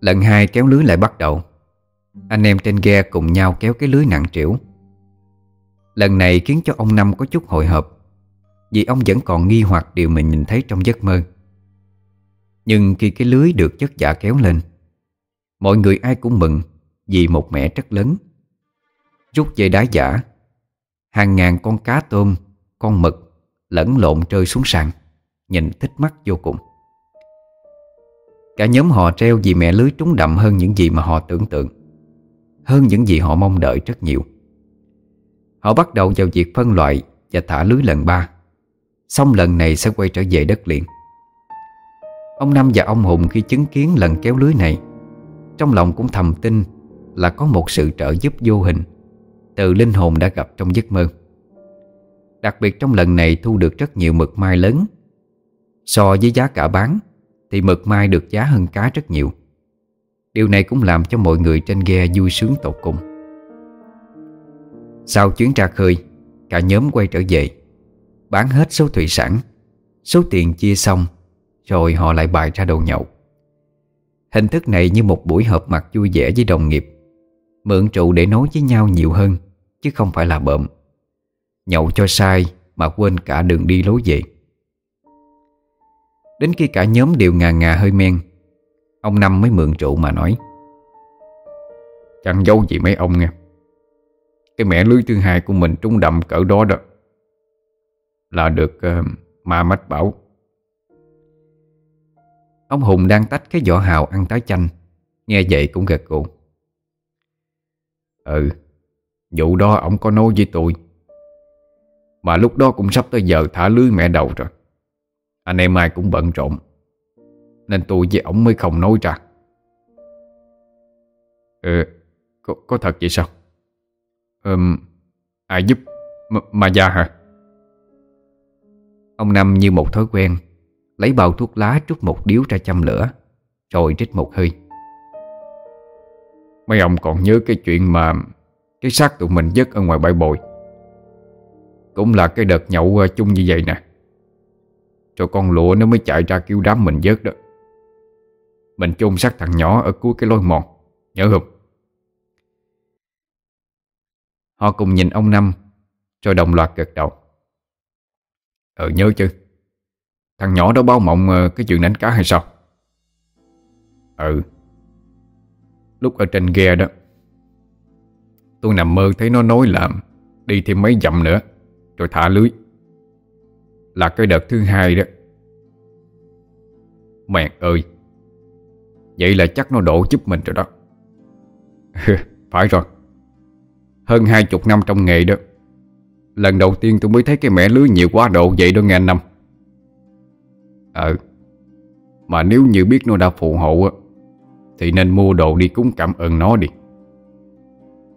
Lần hai kéo lưới lại bắt đầu. Anh em trên ghe cùng nhau kéo cái lưới nặng trĩu. Lần này khiến cho ông Năm có chút hồi hộp, Vì ông vẫn còn nghi hoặc điều mình nhìn thấy trong giấc mơ. Nhưng khi cái lưới được chất giả kéo lên, Mọi người ai cũng mừng Vì một mẻ rất lớn. Rút dây đá giả, Hàng ngàn con cá tôm con mực Lẫn lộn rơi xuống sàn, Nhìn thích mắt vô cùng. Cả nhóm họ treo vì mẹ lưới trúng đậm hơn những gì mà họ tưởng tượng, Hơn những gì họ mong đợi rất nhiều. Họ bắt đầu vào việc phân loại và thả lưới lần ba. Xong lần này sẽ quay trở về đất liền. Ông Năm và ông Hùng khi chứng kiến lần kéo lưới này, Trong lòng cũng thầm tin là có một sự trợ giúp vô hình Từ linh hồn đã gặp trong giấc mơ. Đặc biệt trong lần này thu được rất nhiều mực mai lớn. So với giá cả bán, thì mực mai được giá hơn cá rất nhiều. Điều này cũng làm cho mọi người trên ghe vui sướng tột cùng. Sau chuyến ra khơi, Cả nhóm quay trở về, Bán hết số thủy sản, Số tiền chia xong, Rồi họ lại bài ra đồ nhậu. Hình thức này như một buổi họp mặt vui vẻ với đồng nghiệp, Mượn trụ để nói với nhau nhiều hơn, Chứ không phải là bợm. Nhậu cho sai Mà quên cả đường đi lối về. Đến khi cả nhóm đều ngà ngà hơi men Ông Năm mới mượn trụ mà nói Chẳng giấu gì mấy ông nghe Cái mẹ lưới thứ hai của mình trúng đậm cỡ đó đó Là được uh, ma mách bảo. Ông Hùng đang tách cái vỏ hào ăn táo chanh Nghe vậy cũng gật gù. Ừ Vụ đó ông có nói với tôi mà lúc đó cũng sắp tới giờ thả lưới mẹ đầu rồi. Anh em ai cũng bận rộn Nên tôi với ổng mới không nói ra. Ừ Có, có thật vậy sao? Ừm Ai giúp? M Mà già hả? Ông Năm như một thói quen Lấy bao thuốc lá trút một điếu ra châm lửa Rồi rít một hơi. Mấy ông còn nhớ cái chuyện mà Cái xác tụi mình dứt ở ngoài bãi bồi. Cũng là cái đợt nhậu ờ, chung như vậy nè. Rồi con lụa nó mới chạy ra kêu đám mình vớt đó. Mình chôn xác thằng nhỏ ở cuối cái lối mòn, Nhớ không? Họ cùng nhìn ông Năm, Rồi đồng loạt gật đầu. Ờ nhớ chứ. Thằng nhỏ đó báo mộng ờ, cái chuyện đánh cá hay sao? Ừ. Lúc ở trên ghe đó, Tôi nằm mơ thấy nó nói là Đi thêm mấy dặm nữa. Rồi thả lưới. Là cái đợt thứ hai đó. Mẹ ơi, Vậy là chắc nó đổ giúp mình rồi đó. Phải rồi. Hơn hai chục năm trong nghề đó, Lần đầu tiên tôi mới thấy cái mẻ lưới nhiều quá độ vậy đó nghe anh Năm. Ờ Mà nếu như biết nó đã phù hộ á, Thì nên mua đồ đi cúng cảm ơn nó đi.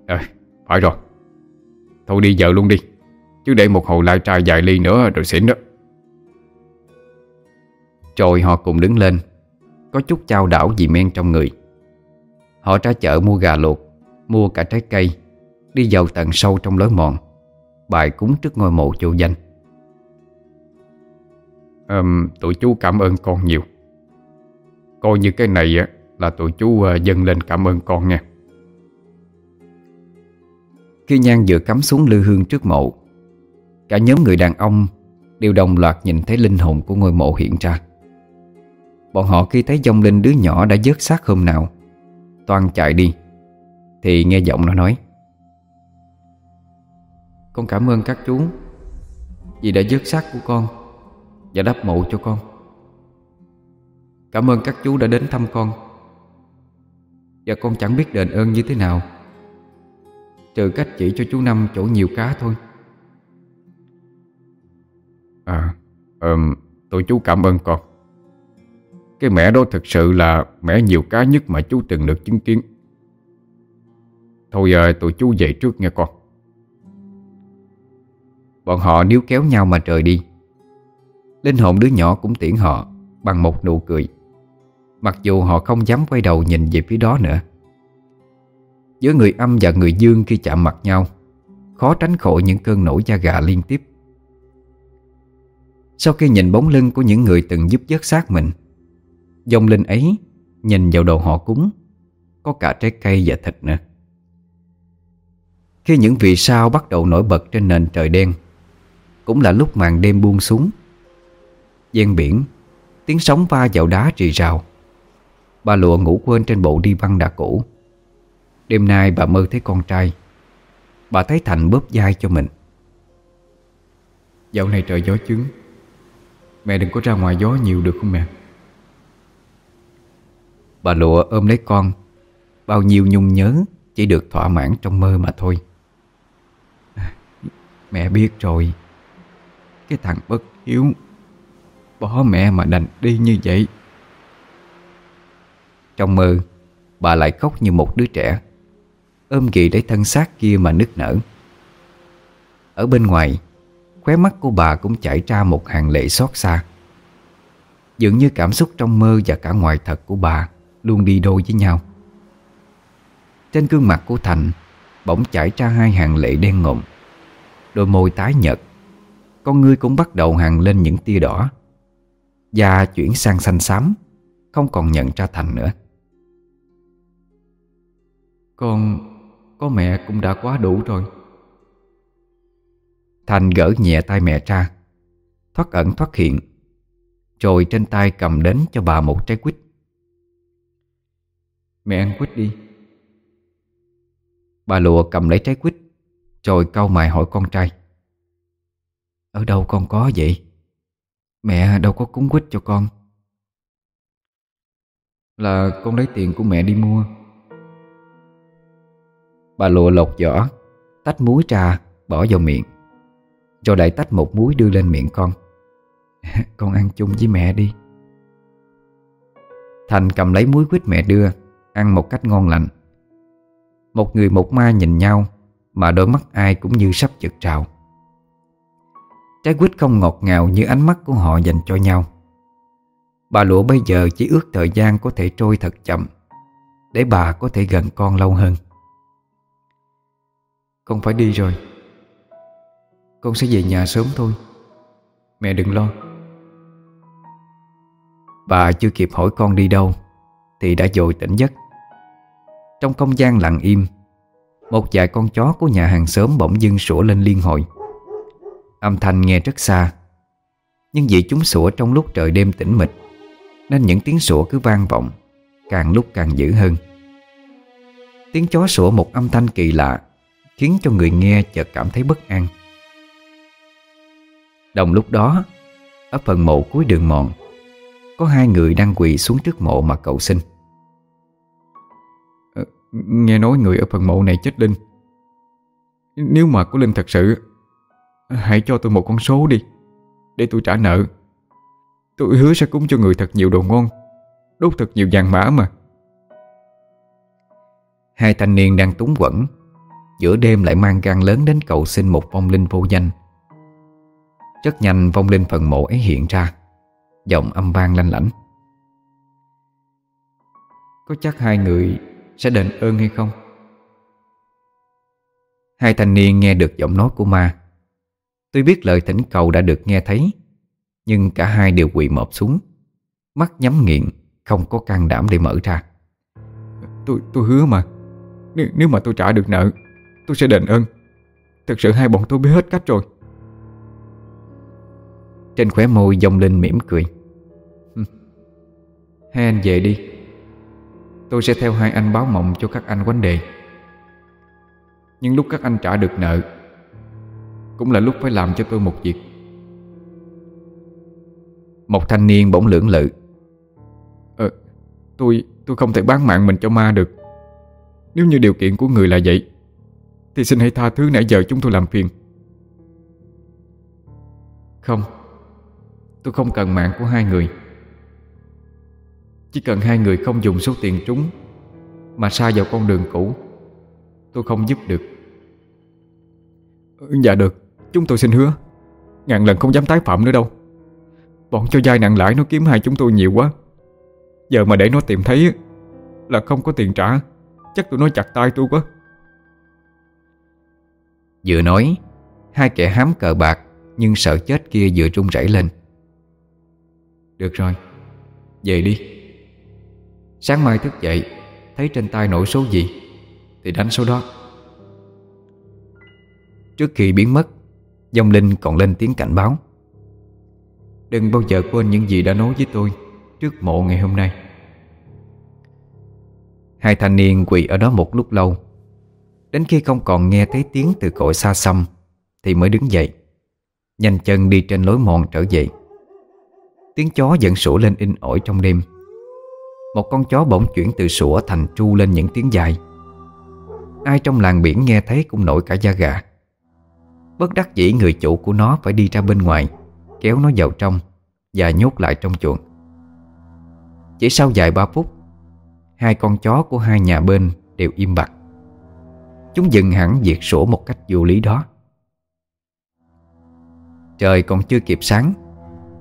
Ờ phải rồi. Thôi đi, giờ luôn đi. Chứ để một hồi lai trai vài ly nữa rồi xỉn đó. Rồi họ cùng đứng lên Có chút trao đảo vì men trong người. Họ ra chợ mua gà luộc Mua cả trái cây Đi vào tận sâu trong lối mòn Bài cúng trước ngôi mộ chủ danh. Um, Tụi chú cảm ơn con nhiều. Coi như cái này á Là tụi chú ờ, dâng lên cảm ơn con nha. Khi nhang vừa cắm xuống lư hương trước mộ Cả nhóm người đàn ông Đều đồng loạt nhìn thấy linh hồn của ngôi mộ hiện ra. Bọn họ khi thấy dông linh đứa nhỏ đã dớt xác hôm nào Toàn chạy đi, Thì nghe giọng nó nói, Con cảm ơn các chú Vì đã dớt xác của con Và đắp mộ cho con. Cảm ơn các chú đã đến thăm con Và con chẳng biết đền ơn như thế nào, Trừ cách chỉ cho chú Năm chỗ nhiều cá thôi. À um, Tụi chú cảm ơn con. Cái mẻ đó thực sự là Mẻ nhiều cá nhất mà chú từng được chứng kiến. Thôi giờ tụi chú về trước nha con. Bọn họ níu kéo nhau mà rời đi. Linh hồn đứa nhỏ cũng tiễn họ Bằng một nụ cười. Mặc dù họ không dám quay đầu nhìn về phía đó nữa. Giữa người âm và người dương khi chạm mặt nhau Khó tránh khỏi những cơn nổi da gà liên tiếp. Sau khi nhìn bóng lưng của những người từng giúp vớt xác mình, dông linh ấy Nhìn vào đồ họ cúng, Có cả trái cây và thịt nữa. Khi những vì sao bắt đầu nổi bật trên nền trời đen, Cũng là lúc màn đêm buông xuống. Gian biển, Tiếng sóng va vào đá rì rào. Bà lụa ngủ quên trên bộ đi văn đã cũ. Đêm nay bà mơ thấy con trai. Bà thấy Thành bóp vai cho mình. Dạo này trời gió chứng Mẹ đừng có ra ngoài gió nhiều được không mẹ? Bà lụa ôm lấy con. Bao nhiêu nhung nhớ Chỉ được thỏa mãn trong mơ mà thôi. Mẹ biết rồi. Cái thằng bất hiếu Bỏ mẹ mà đành đi như vậy. Trong mơ, Bà lại khóc như một đứa trẻ. Ôm ghì lấy thân xác kia mà nức nở. Ở bên ngoài Khóe mắt của bà cũng chảy ra một hàng lệ xót xa. Dường như cảm xúc trong mơ và cả ngoài thật của bà Luôn đi đôi với nhau. Trên gương mặt của Thành, Bỗng chảy ra hai hàng lệ đen ngộm Đôi môi tái nhợt, Con ngươi cũng bắt đầu hàng lên những tia đỏ. Da chuyển sang xanh xám, Không còn nhận ra Thành nữa. Con Có mẹ cũng đã quá đủ rồi. Thành gỡ nhẹ tay mẹ ra. Thoát ẩn thoát hiện. Rồi trên tay cầm đến cho bà một trái quýt. Mẹ ăn quýt đi. Bà lùa cầm lấy trái quýt Rồi cau mày hỏi con trai. Ở đâu con có vậy? Mẹ đâu có cúng quýt cho con. Là con lấy tiền của mẹ đi mua. Bà lùa lột vỏ, Tách muối ra, Bỏ vào miệng. Rồi lại tách một muối đưa lên miệng con. Con ăn chung với mẹ đi. Thành cầm lấy muối quýt mẹ đưa, Ăn một cách ngon lành. Một người một ma nhìn nhau, Mà đôi mắt ai cũng như sắp chực trào. Trái quýt không ngọt ngào như ánh mắt của họ dành cho nhau. Bà lụa bây giờ chỉ ước thời gian có thể trôi thật chậm, Để bà có thể gần con lâu hơn. Con phải đi rồi. Con sẽ về nhà sớm thôi. Mẹ đừng lo. Bà chưa kịp hỏi con đi đâu, Thì đã dội tỉnh giấc. Trong không gian lặng im, Một vài con chó của nhà hàng xóm bỗng dưng sủa lên liên hồi. Âm thanh nghe rất xa, Nhưng vì chúng sủa trong lúc trời đêm tĩnh mịch, Nên những tiếng sủa cứ vang vọng, Càng lúc càng dữ hơn. Tiếng chó sủa một âm thanh kỳ lạ, Khiến cho người nghe chợt cảm thấy bất an. Đồng lúc đó Ở phần mộ cuối đường mòn Có hai người đang quỳ xuống trước mộ mà cầu xin. Nghe nói người ở phần mộ này chết linh. Nếu mà có Linh thật sự Hãy cho tôi một con số đi Để tôi trả nợ. Tôi hứa sẽ cúng cho người thật nhiều đồ ngon Đốt thật nhiều vàng mã mà. Hai thanh niên đang túng quẩn Giữa đêm lại mang gan lớn đến cầu xin một vong linh vô danh rất nhanh vong linh phần mộ ấy hiện ra. Giọng âm vang lanh lảnh. Có chắc hai người sẽ đền ơn hay không? Hai thanh niên nghe được giọng nói của ma. Tuy biết lời thỉnh cầu đã được nghe thấy Nhưng cả hai đều quỳ mọp xuống. Mắt nhắm nghiện Không có can đảm để mở ra. Tôi tôi hứa mà. Nếu, nếu mà tôi trả được nợ Tôi sẽ đền ơn. Thật sự hai bọn tôi biết hết cách rồi. Trên khóe môi dông lên mỉm cười. Hai anh về đi. Tôi sẽ theo hai anh báo mộng cho các anh quánh đề. Nhưng lúc các anh trả được nợ, Cũng là lúc phải làm cho tôi một việc. Một thanh niên bỗng lưỡng lự. Ờ Tôi tôi không thể bán mạng mình cho ma được. Nếu như điều kiện của người là vậy, Thì xin hãy tha thứ nãy giờ chúng tôi làm phiền. Không. Tôi không cần mạng của hai người. Chỉ cần hai người không dùng số tiền trúng Mà xa vào con đường cũ Tôi không giúp được. Ừ, Dạ được. Chúng tôi xin hứa. Ngàn lần không dám tái phạm nữa đâu. Bọn cho dai nặng lãi nó kiếm hai chúng tôi nhiều quá. Giờ mà để nó tìm thấy Là không có tiền trả Chắc tụi nó chặt tay tôi quá. Vừa nói Hai kẻ hám cờ bạc Nhưng sợ chết kia vừa run rẩy lên được rồi, Về đi. Sáng mai thức dậy, Thấy trên tay nổi số gì, Thì đánh số đó. Trước khi biến mất, Dông Linh còn lên tiếng cảnh báo. Đừng bao giờ quên những gì đã nói với tôi Trước mộ ngày hôm nay. Hai thanh niên quỳ ở đó một lúc lâu. Đến khi không còn nghe thấy tiếng từ cội xa xăm, Thì mới đứng dậy, Nhanh chân đi trên lối mòn trở về. Tiếng chó vẫn sủa lên in ỏi trong đêm. Một con chó bỗng chuyển từ sủa thành tru lên những tiếng dài. Ai trong làng biển nghe thấy cũng nổi cả da gà. Bất đắc dĩ người chủ của nó phải đi ra bên ngoài, Kéo nó vào trong Và nhốt lại trong chuồng. Chỉ sau vài ba phút, Hai con chó của hai nhà bên đều im bặt. Chúng dừng hẳn việc sủa một cách vô lý đó. Trời còn chưa kịp sáng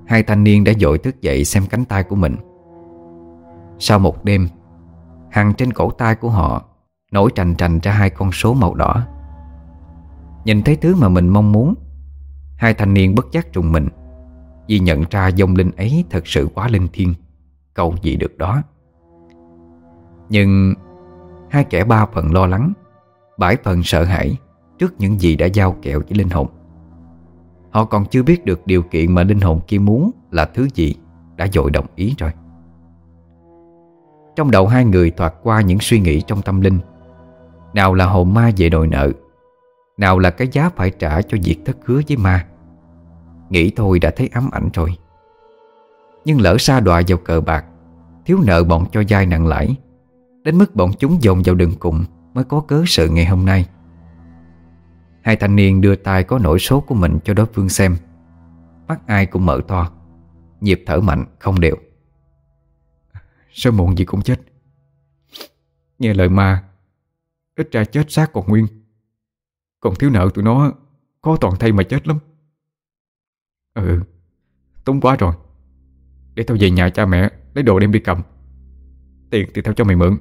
Hai thanh niên đã dội thức dậy xem cánh tay của mình. Sau một đêm Hằng trên cổ tay của họ Nổi trành trành ra hai con số màu đỏ. Nhìn thấy thứ mà mình mong muốn, Hai thanh niên bất giác trùng mình, Vì nhận ra dông linh ấy thật sự quá linh thiêng, Cầu gì được đó. Nhưng Hai kẻ ba phần lo lắng Bảy phần sợ hãi Trước những gì đã giao kẹo với linh hồn. Họ còn chưa biết được điều kiện mà linh hồn kia muốn là thứ gì, Đã dội đồng ý rồi. Trong đầu hai người thoạt qua những suy nghĩ trong tâm linh. Nào là hồn ma về đòi nợ, Nào là cái giá phải trả cho việc thất hứa với ma. Nghĩ thôi đã thấy ám ảnh rồi. Nhưng lỡ xa đọa vào cờ bạc, Thiếu nợ bọn cho dai nặng lãi, Đến mức bọn chúng dồn vào đường cùng Mới có cớ sự ngày hôm nay. Hai thanh niên đưa tay có nỗi số của mình cho đối phương xem. Mắt ai cũng mở to. Nhịp thở mạnh, không đều. Sớm muộn gì cũng chết. Nghe lời ma, Ít ra chết xác còn nguyên. Còn thiếu nợ tụi nó Có toàn thay mà chết lắm. Ừ tốn quá rồi. Để tao về nhà cha mẹ, Lấy đồ đem đi cầm. Tiền thì tao cho mày mượn,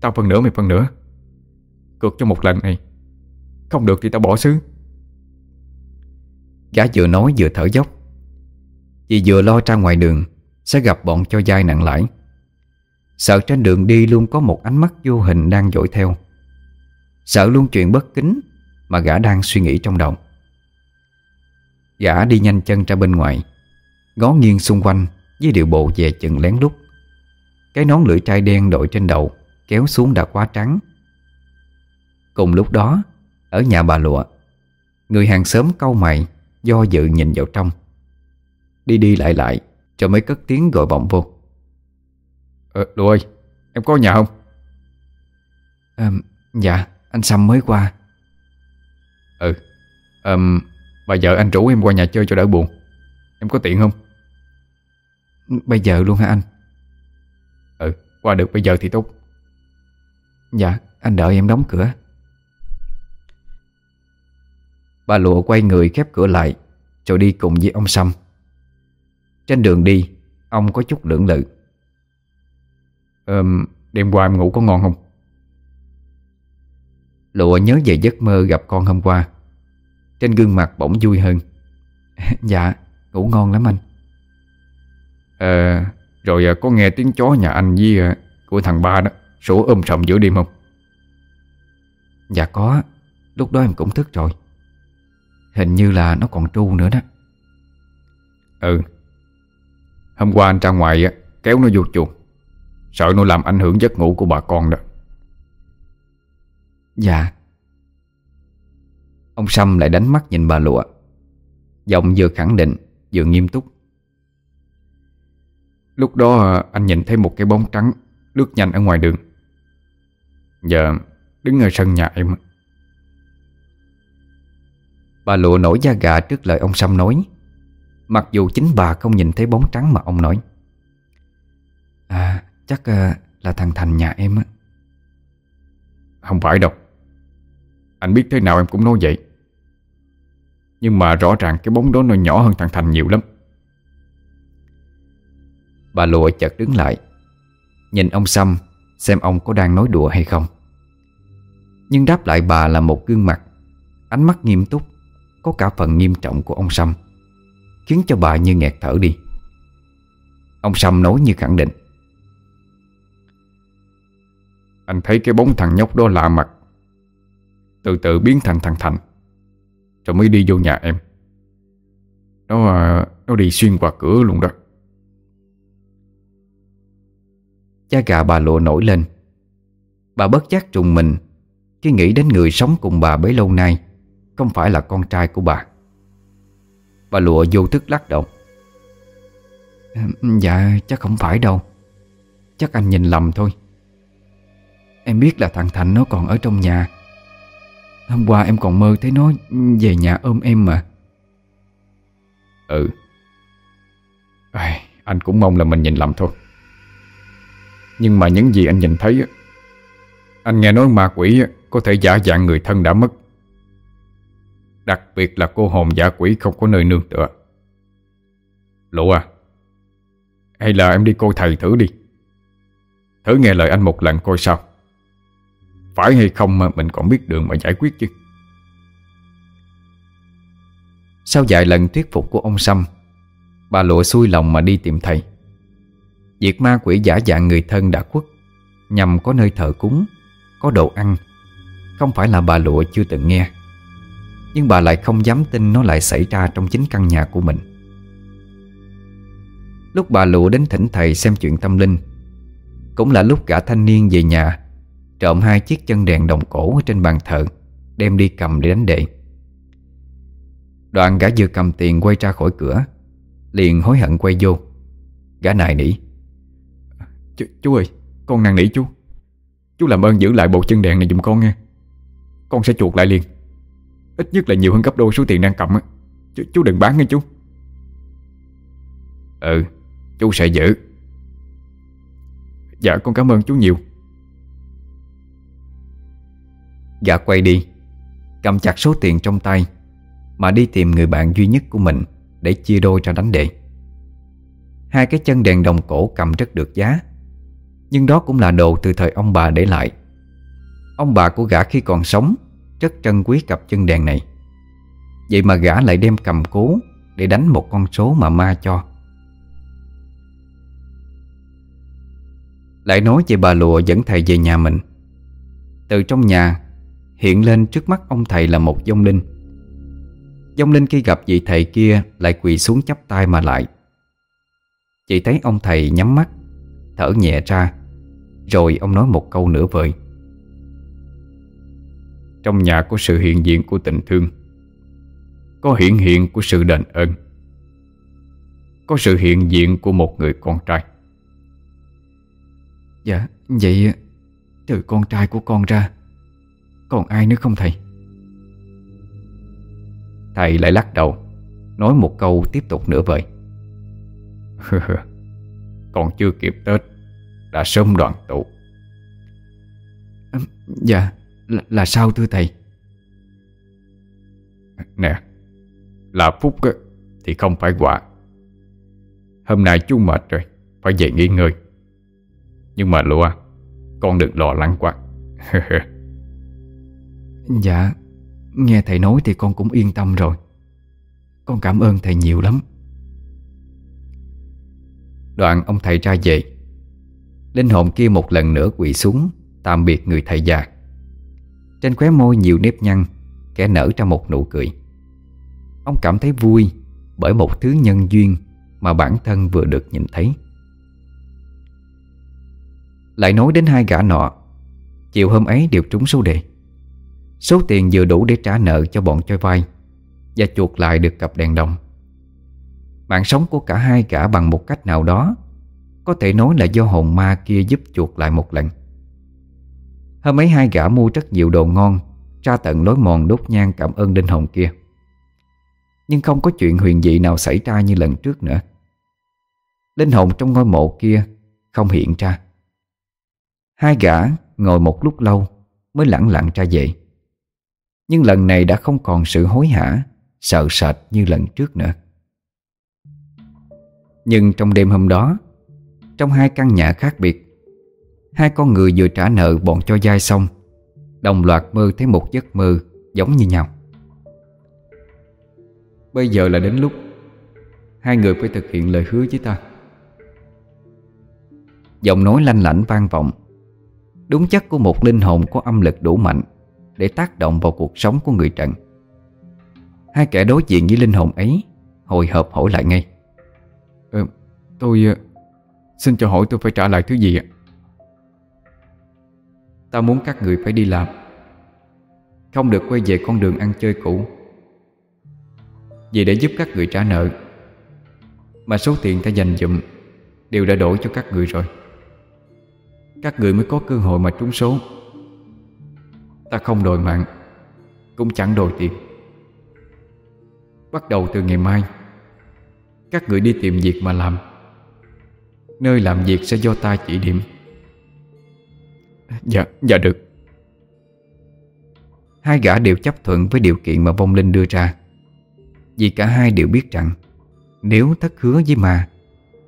Tao phần nữa mày phần nữa Cược cho một lần này. Không được thì tao bỏ xứ. Gã vừa nói vừa thở dốc. Vì vừa lo ra ngoài đường, Sẽ gặp bọn cho dai nặng lãi. Sợ trên đường đi luôn có một ánh mắt vô hình đang dõi theo. Sợ luôn chuyện bất kính Mà gã đang suy nghĩ trong đầu. Gã đi nhanh chân ra bên ngoài, Ngó nghiêng xung quanh Với điệu bộ về chừng lén lút. Cái nón lưỡi trai đen đội trên đầu Kéo xuống đã quá trắng. Cùng lúc đó ở nhà bà lụa. Người hàng xóm câu mày Do dự nhìn vào trong. Đi đi lại lại Rồi mới cất tiếng gọi vọng vô. Ờ Lụ ơi Em có nhà không? À, Dạ anh Sâm mới qua. Ừ um, Bà vợ anh rủ em qua nhà chơi cho đỡ buồn. Em có tiện không? Bây giờ luôn hả anh? Ừ qua được bây giờ thì tốt. Dạ anh đợi em đóng cửa Bà lụa quay người khép cửa lại Rồi đi cùng với ông Sâm. Trên đường đi Ông có chút lưỡng lự. Um, Đêm qua em ngủ có ngon không? Lụa nhớ về giấc mơ gặp con hôm qua. Trên gương mặt bỗng vui hơn. Dạ ngủ ngon lắm anh. Ờ Rồi à, có nghe tiếng chó nhà anh với à, Của thằng ba đó Sủa ôm sầm giữa đêm không? Dạ có Lúc đó em cũng thức rồi Hình như là nó còn tru nữa đó. Ừ. Hôm qua anh ra ngoài á Kéo nó vô chuồng. Sợ nó làm ảnh hưởng giấc ngủ của bà con đó. Dạ. Ông Sâm lại đánh mắt nhìn bà lụa. Giọng vừa khẳng định Vừa nghiêm túc. Lúc đó anh nhìn thấy một cái bóng trắng Lướt nhanh ở ngoài đường. Giờ đứng ở sân nhà em Bà lụa nổi da gà trước lời ông Sâm nói. Mặc dù chính bà không nhìn thấy bóng trắng mà ông nói. À chắc uh, là thằng Thành nhà em á. Không phải đâu. Anh biết thế nào em cũng nói vậy. Nhưng mà rõ ràng cái bóng đó nó nhỏ hơn thằng Thành nhiều lắm. Bà lụa chợt đứng lại Nhìn ông Sâm Xem ông có đang nói đùa hay không. Nhưng đáp lại bà là một gương mặt Ánh mắt nghiêm túc có cả phần nghiêm trọng của ông Sâm. Khiến cho bà như nghẹt thở đi. Ông Sâm nói như khẳng định. Anh thấy cái bóng thằng nhóc đó lạ mặt. Từ từ biến thành thằng Thành. Rồi mới đi vô nhà em. Nó à, nó đi xuyên qua cửa luôn đó. Cha gà bà lụa nổi lên. Bà bất giác trùng mình Khi nghĩ đến người sống cùng bà bấy lâu nay. Không phải là con trai của bà. Bà lụa vô thức lắc đầu. Dạ chắc không phải đâu. Chắc anh nhìn lầm thôi. Em biết là thằng Thành nó còn ở trong nhà. Hôm qua em còn mơ thấy nó về nhà ôm em mà. Ừ. Anh cũng mong là mình nhìn lầm thôi. Nhưng mà những gì anh nhìn thấy Anh nghe nói ma quỷ Có thể giả dạng người thân đã mất. Đặc biệt là cô hồn giả quỷ không có nơi nương tựa. Lũ à Hay là em đi coi thầy thử đi. Thử nghe lời anh một lần coi sao. Phải hay không mà mình còn biết đường mà giải quyết chứ. Sau vài lần thuyết phục của ông Sâm, Bà lụa xuôi lòng mà đi tìm thầy. Việc ma quỷ giả dạng người thân đã khuất, Nhằm có nơi thờ cúng, Có đồ ăn. Không phải là bà lụa chưa từng nghe. Nhưng bà lại không dám tin nó lại xảy ra trong chính căn nhà của mình. Lúc bà lụa đến thỉnh thầy xem chuyện tâm linh, Cũng là lúc cả thanh niên về nhà, Trộm hai chiếc chân đèn đồng cổ ở trên bàn thờ, Đem đi cầm để đánh đệ. Đoàn gã vừa cầm tiền quay ra khỏi cửa, Liền hối hận quay vô. Gã nài nỉ, Ch, Chú ơi, Con năn nỉ chú. Chú làm ơn giữ lại bộ chân đèn này giùm con nghe Con sẽ chuộc lại liền. Ít nhất là nhiều hơn gấp đôi số tiền đang cầm á. Ch Chú đừng bán nghe chú. Ừ Chú sẽ giữ. Dạ con cảm ơn chú nhiều. Gã quay đi. Cầm chặt số tiền trong tay Mà đi tìm người bạn duy nhất của mình Để chia đôi ra đánh đệ. Hai cái chân đèn đồng cổ cầm rất được giá, Nhưng đó cũng là đồ từ thời ông bà để lại. Ông bà của gã khi còn sống rất trân quý cặp chân đèn này. Vậy mà gã lại đem cầm cố Để đánh một con số mà ma cho. Lại nói về bà lụa dẫn thầy về nhà mình. Từ trong nhà, Hiện lên trước mắt ông thầy là một dông linh. Dông linh khi gặp vị thầy kia Lại quỳ xuống chắp tay mà lại. Chị thấy ông thầy nhắm mắt, Thở nhẹ ra, Rồi ông nói một câu nửa vời. Trong nhà có sự hiện diện của tình thương Có hiện hiện của sự đền ơn Có sự hiện diện của một người con trai. Dạ Vậy Trừ con trai của con ra Còn ai nữa không thầy? Thầy lại lắc đầu Nói một câu tiếp tục nửa vời. Còn chưa kịp Tết Đã sớm đoàn tụ. Dạ là, là sao thưa thầy? Nè Là phúc thì không phải quả. Hôm nay chú mệt rồi Phải về nghỉ ngơi. Nhưng mà lụa Con đừng lo lắng quá. Dạ Nghe thầy nói thì con cũng yên tâm rồi. Con cảm ơn thầy nhiều lắm. Đoạn ông thầy ra về. Linh hồn kia một lần nữa quỳ xuống Tạm biệt người thầy già trên khóe môi nhiều nếp nhăn, Kẻ nở ra một nụ cười. Ông cảm thấy vui Bởi một thứ nhân duyên Mà bản thân vừa được nhìn thấy. Lại nói đến hai gã nọ, Chiều hôm ấy đều trúng số đề. Số tiền vừa đủ để trả nợ cho bọn chơi vai Và chuột lại được cặp đèn đồng. Mạng sống của cả hai gã bằng một cách nào đó Có thể nói là do hồn ma kia giúp chuột lại một lần. Hôm ấy hai gã mua rất nhiều đồ ngon Ra tận lối mòn đốt nhang cảm ơn đinh hồng kia. Nhưng không có chuyện huyền dị nào xảy ra như lần trước nữa. Linh hồn trong ngôi mộ kia không hiện ra. Hai gã ngồi một lúc lâu mới lặng lặng ra về. Nhưng lần này đã không còn sự hối hả, Sợ sệt như lần trước nữa. Nhưng trong đêm hôm đó, Trong hai căn nhà khác biệt Hai con người vừa trả nợ bọn cho dai xong. Đồng loạt mơ thấy một giấc mơ Giống như nhau. Bây giờ là đến lúc Hai người phải thực hiện lời hứa với ta. Giọng nói lanh lảnh vang vọng. Đúng chất của một linh hồn có âm lực đủ mạnh Để tác động vào cuộc sống của người Trần Hai kẻ đối diện với linh hồn ấy Hồi hộp hỏi lại ngay. Ờ, Tôi ờ, Xin cho hỏi tôi phải trả lại thứ gì ạ? Ta muốn các người phải đi làm. Không được quay về con đường ăn chơi cũ. Vì để giúp các người trả nợ, Mà số tiền ta dành dụm Đều đã đổi cho các người rồi. Các người mới có cơ hội mà trúng số. Ta không đòi mạng, Cũng chẳng đòi tiền. Bắt đầu từ ngày mai, Các người đi tìm việc mà làm. Nơi làm việc sẽ do ta chỉ điểm. Dạ, dạ được. Hai gã đều chấp thuận với điều kiện mà vong linh đưa ra. Vì cả hai đều biết rằng Nếu thất hứa với ma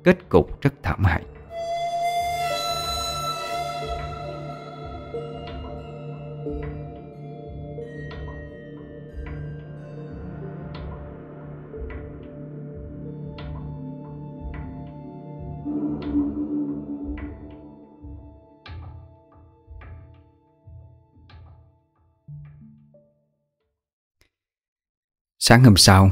Kết cục rất thảm hại. Sáng hôm sau,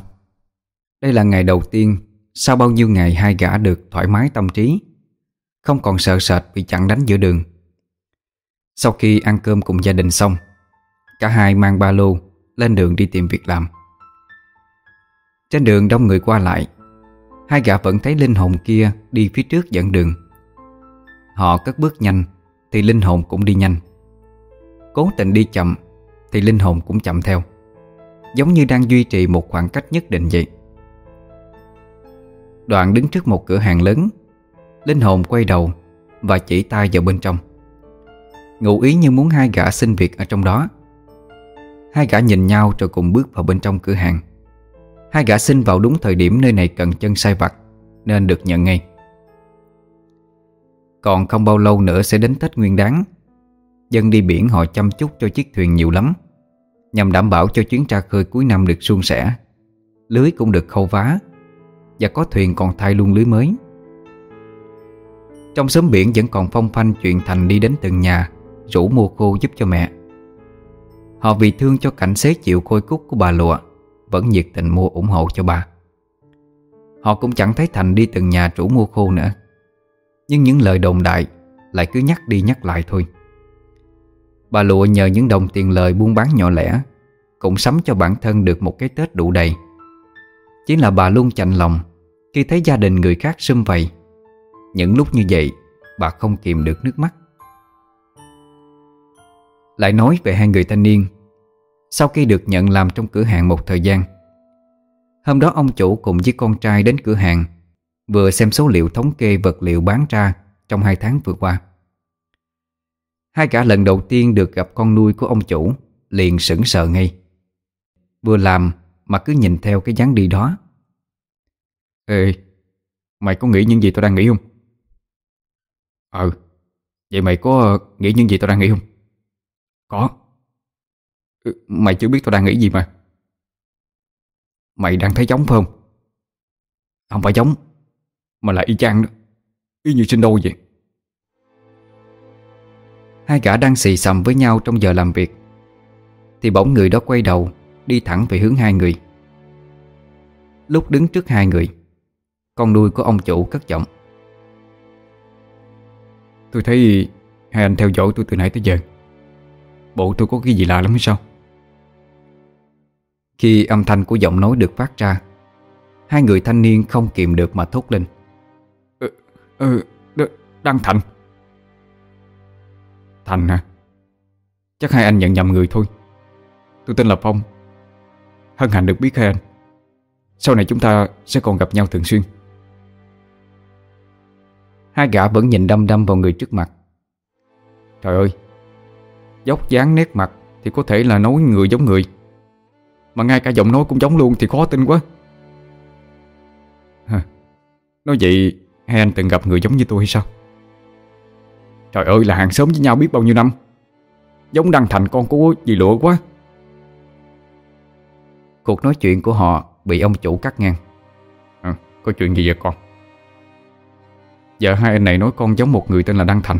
Đây là ngày đầu tiên Sau bao nhiêu ngày hai gã được thoải mái tâm trí, Không còn sợ sệt bị chặn đánh giữa đường. Sau khi ăn cơm cùng gia đình xong, Cả hai mang ba lô Lên đường đi tìm việc làm. Trên đường đông người qua lại, Hai gã vẫn thấy linh hồn kia Đi phía trước dẫn đường. Họ cất bước nhanh Thì linh hồn cũng đi nhanh. Cố tình đi chậm Thì linh hồn cũng chậm theo. Giống như đang duy trì một khoảng cách nhất định vậy. Đoạn đứng trước một cửa hàng lớn, Linh hồn quay đầu Và chỉ tay vào bên trong. Ngụ ý như muốn hai gã xin việc ở trong đó. Hai gã nhìn nhau rồi cùng bước vào bên trong cửa hàng. Hai gã xin vào đúng thời điểm nơi này cần chân sai vặt, Nên được nhận ngay. Còn không bao lâu nữa sẽ đến Tết Nguyên đáng Dân đi biển họ chăm chút cho chiếc thuyền nhiều lắm. Nhằm đảm bảo cho chuyến ra khơi cuối năm được suôn sẻ. Lưới cũng được khâu vá, Và có thuyền còn thay luôn lưới mới. Trong xóm biển vẫn còn phong phanh chuyện Thành đi đến từng nhà, Rủ mua khô giúp cho mẹ. Họ vì thương cho cảnh xế chịu khôi cúc của bà lụa, Vẫn nhiệt tình mua ủng hộ cho bà. Họ cũng chẳng thấy Thành đi từng nhà rủ mua khô nữa. Nhưng những lời đồn đại Lại cứ nhắc đi nhắc lại thôi. Bà lụa nhờ những đồng tiền lời buôn bán nhỏ lẻ, Cũng sắm cho bản thân được một cái Tết đủ đầy. Chỉ là bà luôn chạnh lòng Khi thấy gia đình người khác xâm vầy. Những lúc như vậy, Bà không kìm được nước mắt. Lại nói về hai người thanh niên. Sau khi được nhận làm trong cửa hàng một thời gian, Hôm đó ông chủ cùng với con trai đến cửa hàng, Vừa xem số liệu thống kê vật liệu bán ra Trong hai tháng vừa qua. Hai cả lần đầu tiên được gặp con nuôi của ông chủ, Liền sững sờ ngay Vừa làm mà cứ nhìn theo cái dáng đi đó Ê, Mày có nghĩ những gì tao đang nghĩ không? Ừ Vậy mày có nghĩ những gì tao đang nghĩ không? Có ừ, Mày chưa biết tao đang nghĩ gì mà Mày đang thấy giống phải không? Không phải giống, Mà là y chang đó Y như sinh đôi vậy Hai gã đang xì xầm với nhau trong giờ làm việc. Thì bỗng người đó quay đầu Đi thẳng về hướng hai người. Lúc đứng trước hai người Con nuôi của ông chủ cất giọng. Tôi thấy hai anh theo dõi tôi từ nãy tới giờ. Bộ tôi có cái gì lạ lắm hay sao? Khi âm thanh của giọng nói được phát ra Hai người thanh niên không kìm được mà thốt lên. Ừ, ừ Đăng Thành Thành hả? Chắc hai anh nhận nhầm người thôi. Tôi tên là Phong. Hân hạnh được biết hai anh. Sau này chúng ta sẽ còn gặp nhau thường xuyên. Hai gã vẫn nhìn đăm đăm vào người trước mặt. Trời ơi! Dốc dáng nét mặt Thì có thể là nói người giống người. Mà ngay cả giọng nói cũng giống luôn Thì khó tin quá. Hả? Nói vậy, Hai anh từng gặp người giống như tôi hay sao? Trời ơi là hàng xóm với nhau biết bao nhiêu năm? Giống Đăng Thành con của dì lụa quá. Cuộc nói chuyện của họ Bị ông chủ cắt ngang. À, Có chuyện gì vậy con? Vợ hai anh này nói con giống một người tên là Đăng Thành.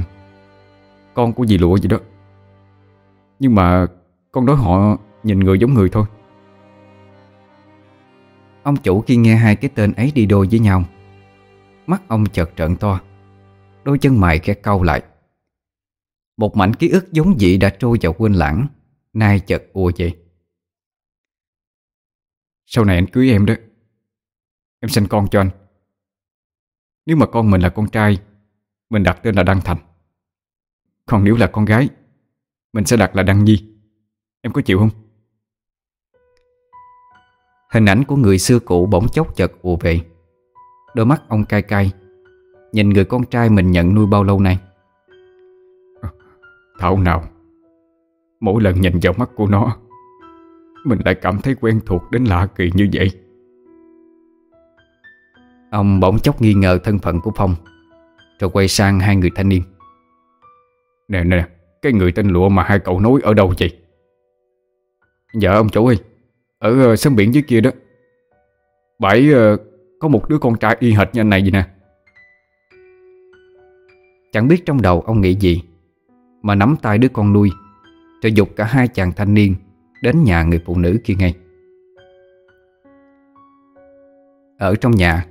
Con của dì lụa vậy đó. Nhưng mà Con nói họ nhìn người giống người thôi. Ông chủ khi nghe hai cái tên ấy đi đôi với nhau Mắt ông chợt trợn to Đôi chân mày khẽ cau lại. Một mảnh ký ức giống dị đã trôi vào quên lãng. Nay chợt ùa về. Sau này anh cưới em đó. Em sinh con cho anh. Nếu mà con mình là con trai, Mình đặt tên là Đăng Thành. Còn nếu là con gái, Mình sẽ đặt là Đăng Nhi. Em có chịu không? Hình ảnh của người xưa cũ bỗng chốc chợt ùa về. Đôi mắt ông cay cay, Nhìn người con trai mình nhận nuôi bao lâu nay. Thảo nào Mỗi lần nhìn vào mắt của nó Mình lại cảm thấy quen thuộc đến lạ kỳ như vậy. Ông bỗng chốc nghi ngờ thân phận của Phong Rồi quay sang hai người thanh niên. Nè nè Cái người tên lụa mà hai cậu nói ở đâu vậy? Dạ ông chủ ơi Ở sân biển dưới kia đó. Bãi uh, có một đứa con trai y hệt như anh này vậy nè. Chẳng biết trong đầu ông nghĩ gì mà nắm tay đứa con nuôi Rồi dục cả hai chàng thanh niên Đến nhà người phụ nữ kia ngay. Ở trong nhà,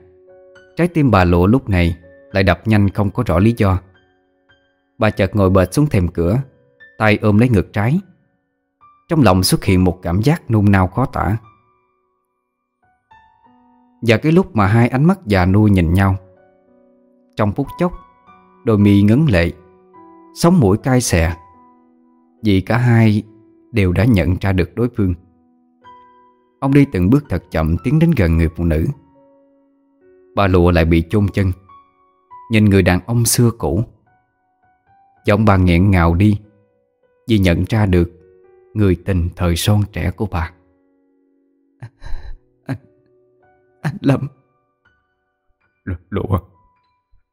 Trái tim bà lộ lúc này Lại đập nhanh không có rõ lý do. Bà chợt ngồi bệt xuống thềm cửa, Tay ôm lấy ngực trái. Trong lòng xuất hiện một cảm giác nôn nao khó tả. Và cái lúc mà hai ánh mắt già nuôi nhìn nhau, Trong phút chốc, Đôi mi ngấn lệ Sống mũi cay xè. Vì cả hai đều đã nhận ra được đối phương. Ông đi từng bước thật chậm tiến đến gần người phụ nữ. Bà lụa lại bị chôn chân Nhìn người đàn ông xưa cũ. Giọng bà nghẹn ngào đi Vì nhận ra được Người tình thời son trẻ của bà. Anh Anh Lâm Lụa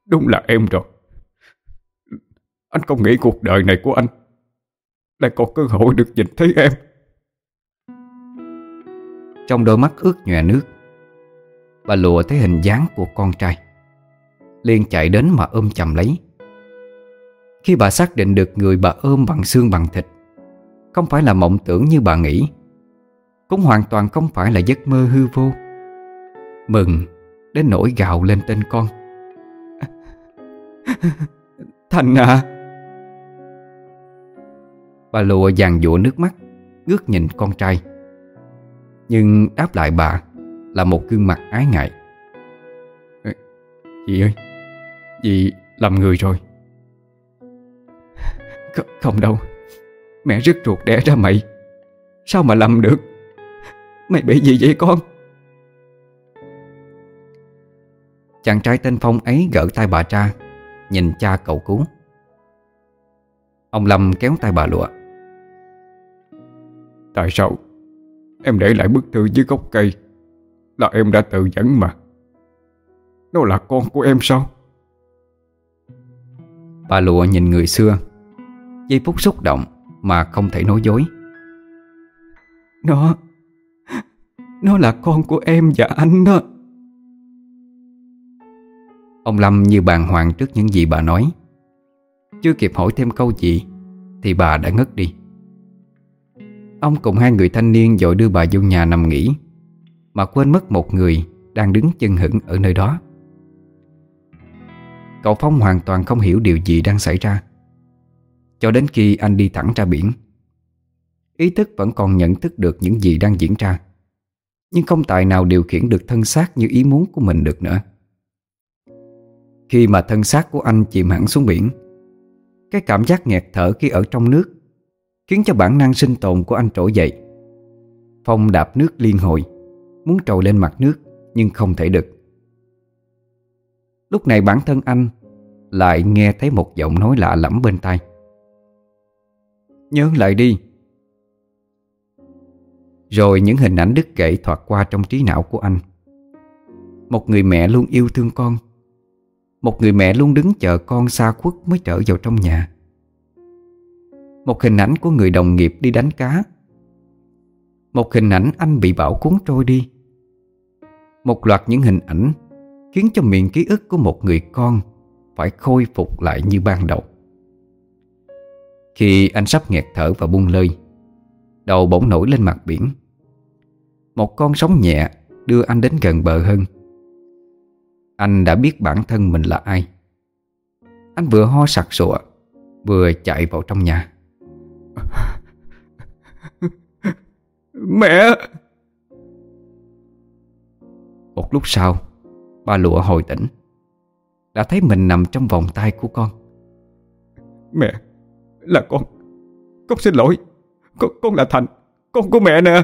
Đúng là em rồi anh không nghĩ cuộc đời này của anh Lại có cơ hội được nhìn thấy em. Trong đôi mắt ướt nhòe nước, Bà lụa thấy hình dáng của con trai, liền chạy đến mà ôm chầm lấy. Khi bà xác định được người bà ôm bằng xương bằng thịt, Không phải là mộng tưởng như bà nghĩ, Cũng hoàn toàn không phải là giấc mơ hư vô. Mừng đến nỗi gào lên tên con. Thành à Bà lụa dàn dụa nước mắt Ngước nhìn con trai. Nhưng đáp lại bà Là một gương mặt ái ngại. Dì ơi Dì làm người rồi. Không, không đâu Mẹ rất ruột đẻ ra mày. Sao mà làm được? Mày bị gì vậy con? Chàng trai tên Phong ấy gỡ tay bà ra Nhìn cha cậu cứu Ông Lâm kéo tay bà lụa. Tại sao? Em để lại bức thư dưới gốc cây. Là em đã tự dẫn mà. Nó là con của em sao? Bà lụa nhìn người xưa. Giây phút xúc động Mà không thể nói dối. Nó Nó là con của em và anh đó. Ông Lâm như bàng hoàng trước những gì bà nói. Chưa kịp hỏi thêm câu gì Thì bà đã ngất đi Ông cùng hai người thanh niên dội đưa bà vô nhà nằm nghỉ, Mà quên mất một người Đang đứng chân hững ở nơi đó. Cậu Phong hoàn toàn không hiểu điều gì đang xảy ra. Cho đến khi anh đi thẳng ra biển, Ý thức vẫn còn nhận thức được những gì đang diễn ra, Nhưng không tài nào điều khiển được thân xác như ý muốn của mình được nữa. Khi mà thân xác của anh chìm hẳn xuống biển, Cái cảm giác nghẹt thở khi ở trong nước Khiến cho bản năng sinh tồn của anh trỗi dậy. Phong đạp nước liên hồi, Muốn trồi lên mặt nước, Nhưng không thể được. Lúc này bản thân anh Lại nghe thấy một giọng nói lạ lẫm bên tai. Nhớ lại đi. Rồi những hình ảnh đứt gãy thoạt qua trong trí não của anh. Một người mẹ luôn yêu thương con. Một người mẹ luôn đứng chờ con xa khuất mới trở vào trong nhà một hình ảnh của người đồng nghiệp đi đánh cá. Một hình ảnh anh bị bão cuốn trôi đi. Một loạt những hình ảnh Khiến cho miệng ký ức của một người con Phải khôi phục lại như ban đầu. Khi anh sắp nghẹt thở và buông lơi, Đầu bỗng nổi lên mặt biển. Một con sóng nhẹ đưa anh đến gần bờ hơn. Anh đã biết bản thân mình là ai. Anh vừa ho sặc sụa, Vừa chạy vào trong nhà. Mẹ! Một lúc sau Ba lụa hồi tỉnh Đã thấy mình nằm trong vòng tay của con. Mẹ Là con. Con xin lỗi. Con, con là Thành Con của mẹ nè.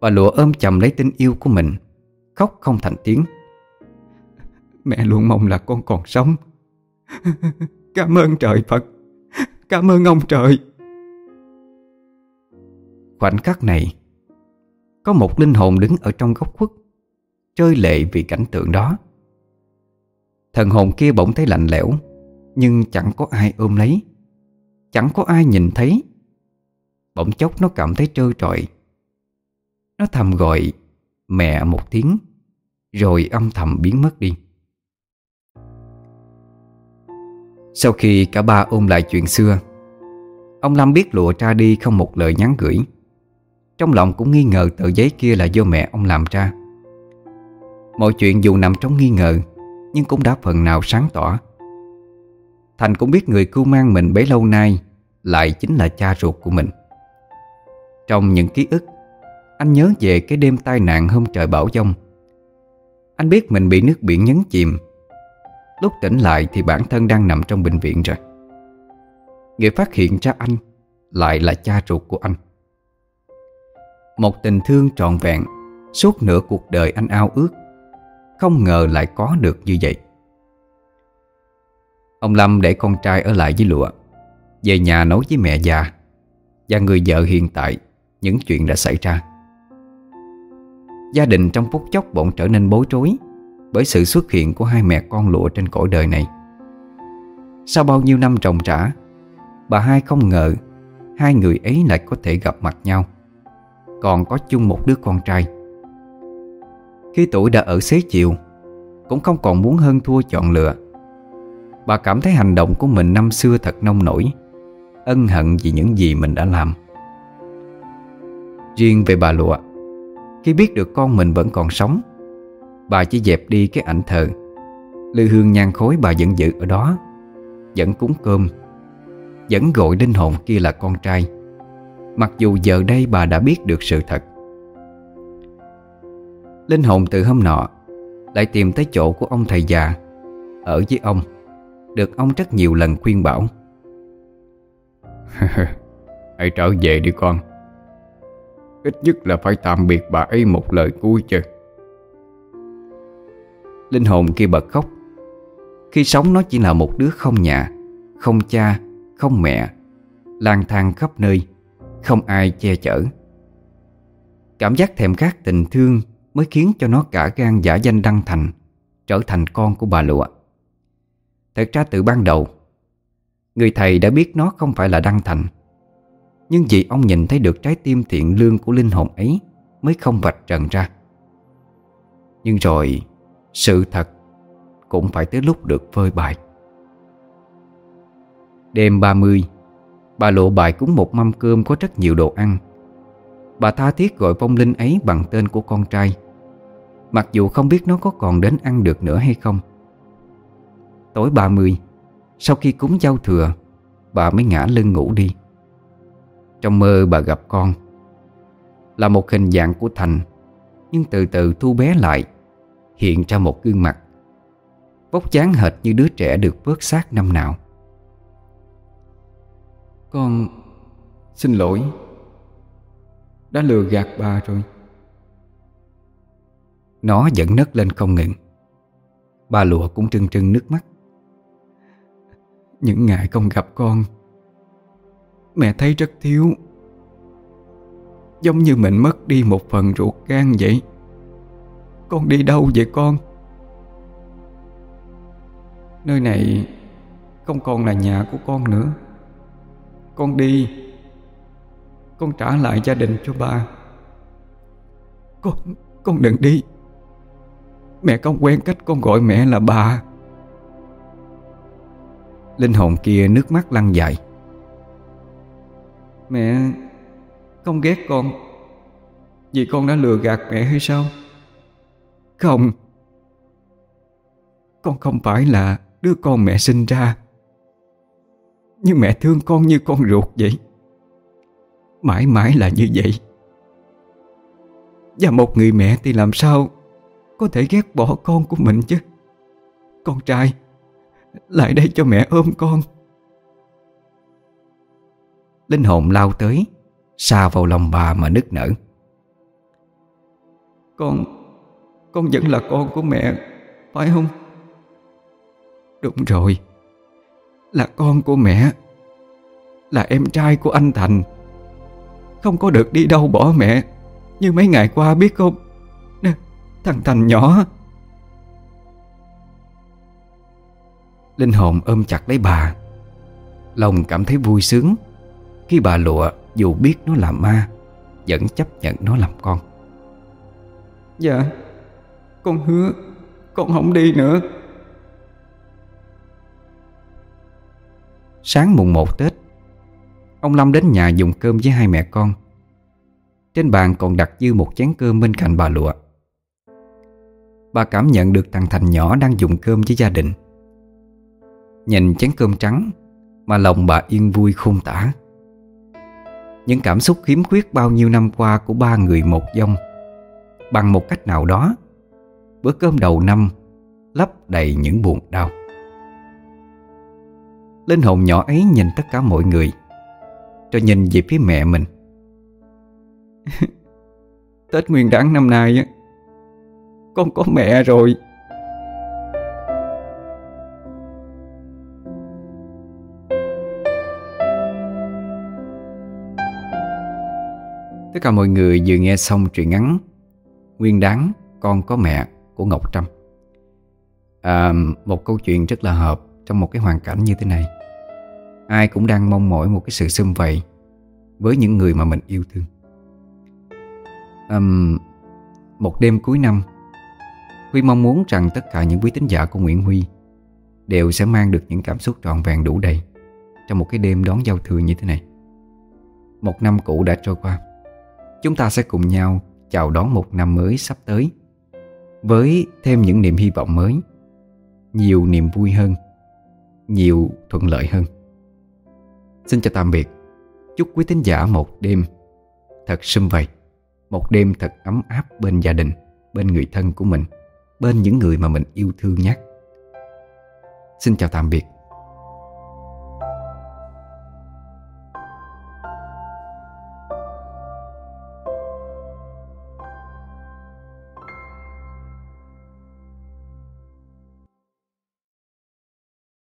Bà lụa ôm chầm lấy tình yêu của mình Khóc không thành tiếng. Mẹ luôn mong là con còn sống. Cảm ơn trời Phật Cảm ơn ông trời. Khoảnh khắc này, Có một linh hồn đứng ở trong góc khuất Trơi lệ vì cảnh tượng đó. Thần hồn kia bỗng thấy lạnh lẽo, Nhưng chẳng có ai ôm lấy, Chẳng có ai nhìn thấy. Bỗng chốc nó cảm thấy trơ trọi. Nó thầm gọi Mẹ một tiếng, Rồi âm thầm biến mất đi. Sau khi cả ba ôm lại chuyện xưa, Ông Lâm biết lụa ra đi không một lời nhắn gửi. Trong lòng cũng nghi ngờ tờ giấy kia là do mẹ ông làm ra. Mọi chuyện dù nằm trong nghi ngờ, Nhưng cũng đã phần nào sáng tỏ. Thành cũng biết người cưu mang mình bấy lâu nay Lại chính là cha ruột của mình. Trong những ký ức, Anh nhớ về cái đêm tai nạn hôm trời bão giông Anh biết mình bị nước biển nhấn chìm Lúc tỉnh lại thì bản thân đang nằm trong bệnh viện rồi. Người phát hiện ra anh Lại là cha ruột của anh. Một tình thương trọn vẹn, Suốt nửa cuộc đời anh ao ước, Không ngờ lại có được như vậy. Ông Lâm để con trai ở lại với lụa, Về nhà nói với mẹ già Và người vợ hiện tại Những chuyện đã xảy ra. Gia đình trong phút chốc bỗng trở nên bối rối. Bởi sự xuất hiện của hai mẹ con lụa trên cõi đời này. Sau bao nhiêu năm trồng trả, Bà hai không ngờ Hai người ấy lại có thể gặp mặt nhau. Còn có chung một đứa con trai. Khi tuổi đã ở xế chiều, Cũng không còn muốn hơn thua chọn lựa. Bà cảm thấy hành động của mình năm xưa thật nông nổi, Ân hận vì những gì mình đã làm. Riêng về bà lụa, Khi biết được con mình vẫn còn sống Bà chỉ dẹp đi cái ảnh thờ. Lư hương nhang khối bà vẫn giữ ở đó, Vẫn cúng cơm, Vẫn gọi linh hồn kia là con trai. Mặc dù giờ đây bà đã biết được sự thật. Linh hồn từ hôm nọ Lại tìm tới chỗ của ông thầy già, Ở với ông, Được ông rất nhiều lần khuyên bảo. Hãy trở về đi con. Ít nhất là phải tạm biệt bà ấy một lời cuối chứ. Linh hồn kia bật khóc. Khi sống nó chỉ là một đứa không nhà Không cha, không mẹ lang thang khắp nơi Không ai che chở. Cảm giác thèm khát tình thương Mới khiến cho nó cả gan giả danh Đăng Thành Trở thành con của bà Lụa. Thật ra từ ban đầu Người thầy đã biết nó không phải là Đăng Thành. Nhưng vì ông nhìn thấy được trái tim thiện lương của linh hồn ấy Mới không vạch trần ra. Nhưng rồi sự thật Cũng phải tới lúc được phơi bày. Đêm 30 Bà lộ bài cúng một mâm cơm có rất nhiều đồ ăn. Bà tha thiết gọi vong linh ấy bằng tên của con trai. Mặc dù không biết nó có còn đến ăn được nữa hay không. Tối 30 Sau khi cúng giao thừa, Bà mới ngã lưng ngủ đi. Trong mơ bà gặp con. Là một hình dạng của Thành, Nhưng từ từ thu bé lại. Hiện ra một gương mặt. Vóc dáng hệt như đứa trẻ được vớt xác năm nào. Con xin lỗi. Đã lừa gạt bà rồi. Nó vẫn nấc lên không ngừng. Bà lụa cũng trưng trưng nước mắt. Những ngày không gặp con Mẹ thấy rất thiếu. Giống như mình mất đi một phần ruột gan vậy con đi đâu vậy con? Nơi này Không còn là nhà của con nữa. Con đi. Con trả lại gia đình cho ba. Con Con đừng đi. Mẹ không quen cách con gọi mẹ là bà. Linh hồn kia nước mắt lăn dài. Mẹ không ghét con. Vì con đã lừa gạt mẹ hay sao? Không? Con không phải là đứa con mẹ sinh ra, Nhưng mẹ thương con như con ruột vậy. Mãi mãi là như vậy. Và một người mẹ thì làm sao Có thể ghét bỏ con của mình chứ? Con trai, Lại đây cho mẹ ôm con. Linh hồn lao tới, Xa vào lòng bà mà nức nở. Con con vẫn là con của mẹ Phải không? Đúng rồi. Là con của mẹ. Là em trai của anh Thành. Không có được đi đâu bỏ mẹ. Như mấy ngày qua biết không? Nè, Thằng Thành nhỏ. Linh hồn ôm chặt lấy bà. Lòng cảm thấy vui sướng. Khi bà lụa dù biết nó là ma Vẫn chấp nhận nó làm con. Dạ. Con hứa, Con không đi nữa. Sáng mùng 1 Tết, Ông Lâm đến nhà dùng cơm với hai mẹ con. Trên bàn còn đặt dư một chén cơm bên cạnh bà lụa. Bà cảm nhận được thằng Thành nhỏ đang dùng cơm với gia đình. Nhìn chén cơm trắng Mà lòng bà yên vui khôn tả. Những cảm xúc khiếm khuyết bao nhiêu năm qua Của ba người một dông Bằng một cách nào đó Bữa cơm đầu năm, Lấp đầy những buồn đau. Linh hồn nhỏ ấy nhìn tất cả mọi người, Rồi nhìn về phía mẹ mình. Tết nguyên đáng năm nay Con có mẹ rồi. Tất cả mọi người vừa nghe xong truyện ngắn Nguyên đáng con có mẹ của Ngọc Trâm. À, Một câu chuyện rất là hợp trong một cái hoàn cảnh như thế này. Ai cũng đang mong mỏi một cái sự xâm vầy Với những người mà mình yêu thương. À, Một đêm cuối năm Huy mong muốn rằng tất cả những quý tín giả của Nguyễn Huy Đều sẽ mang được những cảm xúc trọn vẹn đủ đầy Trong một cái đêm đón giao thừa như thế này. Một năm cũ đã trôi qua. Chúng ta sẽ cùng nhau chào đón một năm mới sắp tới. Với thêm những niềm hy vọng mới, Nhiều niềm vui hơn, Nhiều thuận lợi hơn. Xin chào tạm biệt. Chúc quý thính giả một đêm thật sum vầy, Một đêm thật ấm áp bên gia đình, Bên người thân của mình, Bên những người mà mình yêu thương nhất Xin chào tạm biệt.